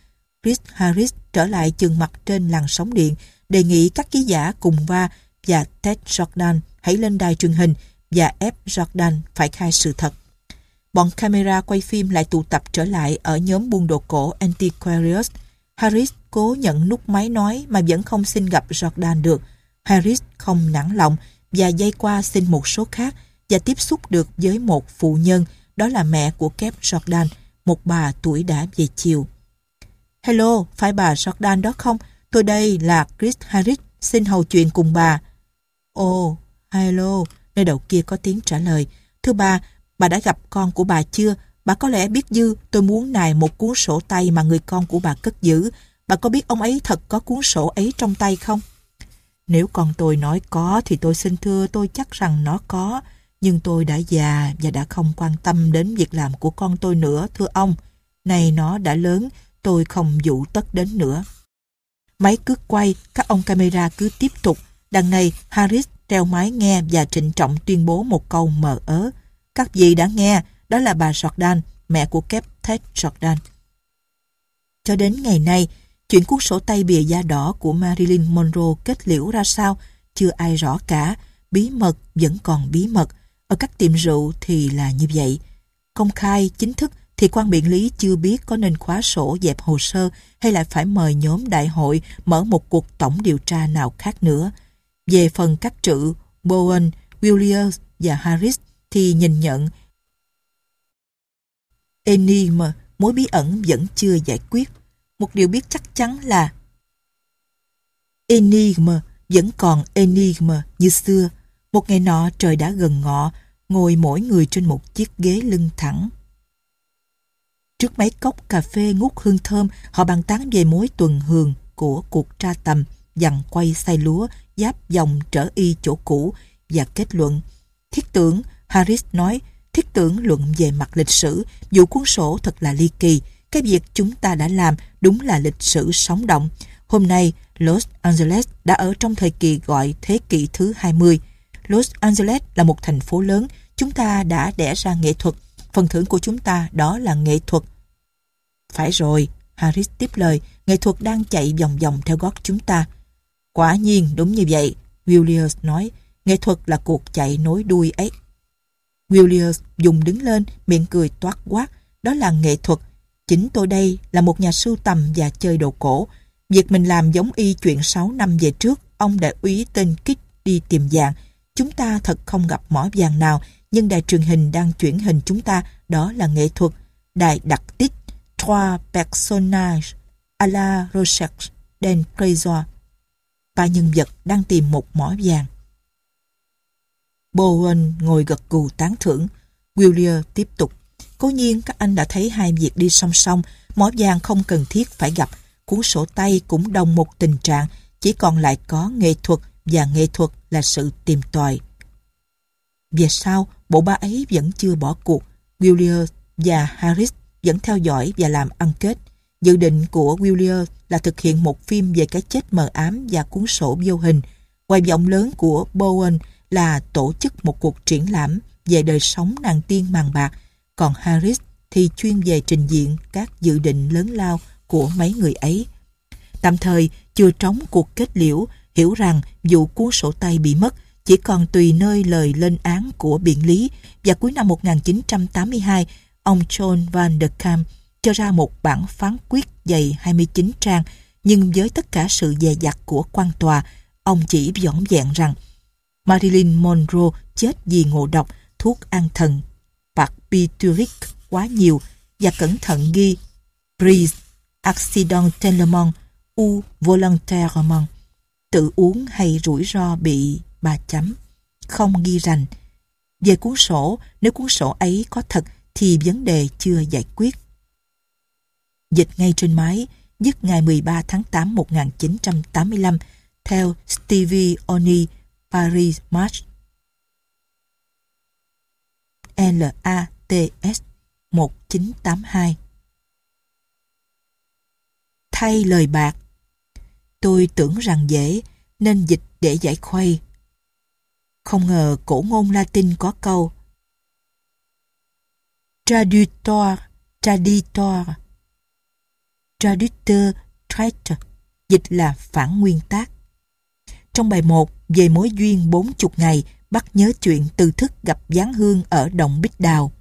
Chris Harris trở lại chừng mặt trên làn sóng điện, đề nghị các ký giả cùng va và Ted Jordan hãy lên đài truyền hình và ép Jordan phải khai sự thật. Bọn camera quay phim lại tụ tập trở lại ở nhóm buôn đồ cổ Antiquarius. Harris cố nhận nút máy nói mà vẫn không xin gặp Jordan được. Harris không nản lòng và dây qua xin một số khác và tiếp xúc được với một phụ nhân, đó là mẹ của Kép Jordan, một bà tuổi đã về chiều. Hello, phải bà Jordan đó không? Tôi đây là Chris Harris, xin hầu chuyện cùng bà. Ồ, oh, hello, nơi đầu kia có tiếng trả lời. Thưa bà, bà đã gặp con của bà chưa? Bà có lẽ biết dư tôi muốn nài một cuốn sổ tay mà người con của bà cất giữ. Bà có biết ông ấy thật có cuốn sổ ấy trong tay không? Nếu con tôi nói có thì tôi xin thưa tôi chắc rằng nó có. Nhưng tôi đã già và đã không quan tâm đến việc làm của con tôi nữa, thưa ông. Này nó đã lớn, tôi không dụ tất đến nữa. Máy cứ quay, các ông camera cứ tiếp tục. Đằng này, Harris treo máy nghe và trịnh trọng tuyên bố một câu mờ ớ. Các vị đã nghe, đó là bà Jordan, mẹ của Kép Ted Jordan. Cho đến ngày nay, chuyện cuốn sổ tay bìa da đỏ của Marilyn Monroe kết liễu ra sao, chưa ai rõ cả. Bí mật vẫn còn bí mật. Ở các tiệm rượu thì là như vậy. Công khai, chính thức thì quan biện lý chưa biết có nên khóa sổ dẹp hồ sơ hay lại phải mời nhóm đại hội mở một cuộc tổng điều tra nào khác nữa. Về phần các trự Bowen, Williams và Harris thì nhìn nhận Enigma, mối bí ẩn vẫn chưa giải quyết. Một điều biết chắc chắn là Enigma vẫn còn Enigma như xưa. Một ngày nọ trời đã gần ngọ, ngồi mỗi người trên một chiếc ghế lưng thẳng. Trước mấy cốc cà phê ngút hương thơm, họ bàn tán về mối tuần hường của cuộc tra tầm, dằn quay say lúa, giáp dòng trở y chỗ cũ và kết luận. Thiết tưởng, Harris nói, thiết tưởng luận về mặt lịch sử, dù cuốn sổ thật là ly kỳ, cái việc chúng ta đã làm đúng là lịch sử sống động. Hôm nay, Los Angeles đã ở trong thời kỳ gọi thế kỷ thứ 20. Los Angeles là một thành phố lớn, chúng ta đã đẻ ra nghệ thuật. Phần thưởng của chúng ta đó là nghệ thuật. Phải rồi, Harris tiếp lời, nghệ thuật đang chạy vòng vòng theo gót chúng ta. Quả nhiên đúng như vậy, Williams nói, nghệ thuật là cuộc chạy nối đuôi ấy. Williams dùng đứng lên, miệng cười toát quát, đó là nghệ thuật. Chính tôi đây là một nhà sưu tầm và chơi đồ cổ. Việc mình làm giống y chuyện 6 năm về trước, ông đại úy tên Kích đi tìm vàng. Chúng ta thật không gặp mỏ vàng nào, nhưng đài truyền hình đang chuyển hình chúng ta, đó là nghệ thuật. Đài đặc tích, trois personnages à la recherche d'un trésor. Ba nhân vật đang tìm một mỏ vàng. Bowen ngồi gật gù tán thưởng. William tiếp tục. Cố nhiên các anh đã thấy hai việc đi song song. Mỏ vàng không cần thiết phải gặp. Cuốn sổ tay cũng đồng một tình trạng. Chỉ còn lại có nghệ thuật và nghệ thuật là sự tìm tòi. Về sau, bộ ba ấy vẫn chưa bỏ cuộc. Willier và Harris vẫn theo dõi và làm ăn kết. Dự định của Willier là thực hiện một phim về cái chết mờ ám và cuốn sổ vô hình. Ngoài vọng lớn của Bowen là tổ chức một cuộc triển lãm về đời sống nàng tiên màng bạc, còn Harris thì chuyên về trình diện các dự định lớn lao của mấy người ấy. Tạm thời, chưa trống cuộc kết liễu, hiểu rằng vụ cuốn sổ tay bị mất chỉ còn tùy nơi lời lên án của biện lý và cuối năm 1982, ông John Van der Kamp cho ra một bản phán quyết dày 29 trang nhưng với tất cả sự dè dặt của quan tòa, ông chỉ dõn dẹn rằng Marilyn Monroe chết vì ngộ độc thuốc an thần barbituric quá nhiều và cẩn thận ghi prise accidentellement ou volontairement tự uống hay rủi ro bị ba chấm, không ghi rành. Về cuốn sổ, nếu cuốn sổ ấy có thật thì vấn đề chưa giải quyết. Dịch ngay trên máy, dứt ngày 13 tháng 8 1985 theo Stevie Oni Paris Match. LATS 1982 Thay lời bạc Tôi tưởng rằng dễ nên dịch để giải khuây. Không ngờ cổ ngôn Latin có câu traditor traditor. Traditor, traitor dịch là phản nguyên tác. Trong bài 1 về mối duyên 40 ngày, bắt nhớ chuyện từ thức gặp giáng hương ở động Bích Đào.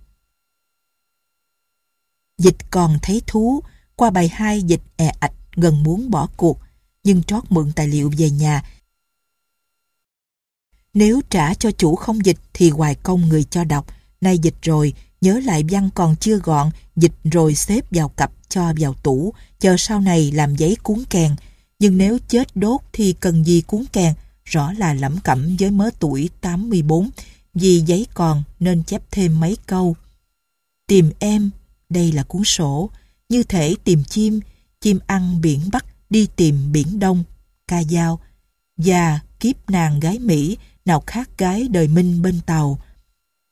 Dịch còn thấy thú, qua bài 2 dịch ẹ ạch gần muốn bỏ cuộc, nhưng trót mượn tài liệu về nhà. Nếu trả cho chủ không dịch thì hoài công người cho đọc, nay dịch rồi, nhớ lại văn còn chưa gọn, dịch rồi xếp vào cặp cho vào tủ, chờ sau này làm giấy cuốn kèn. Nhưng nếu chết đốt thì cần gì cuốn kèn, rõ là lẩm cẩm với mớ tuổi 84, vì giấy còn nên chép thêm mấy câu. Tìm em, đây là cuốn sổ, như thể tìm chim, chim ăn biển Bắc đi tìm biển Đông, ca dao, và kiếp nàng gái Mỹ nào khác gái đời Minh bên tàu.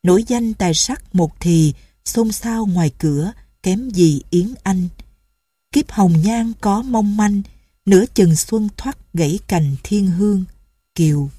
Nổi danh tài sắc một thì, xôn xao ngoài cửa, kém gì Yến Anh. Kiếp hồng nhan có mong manh, nửa chừng xuân thoát gãy cành thiên hương, 叫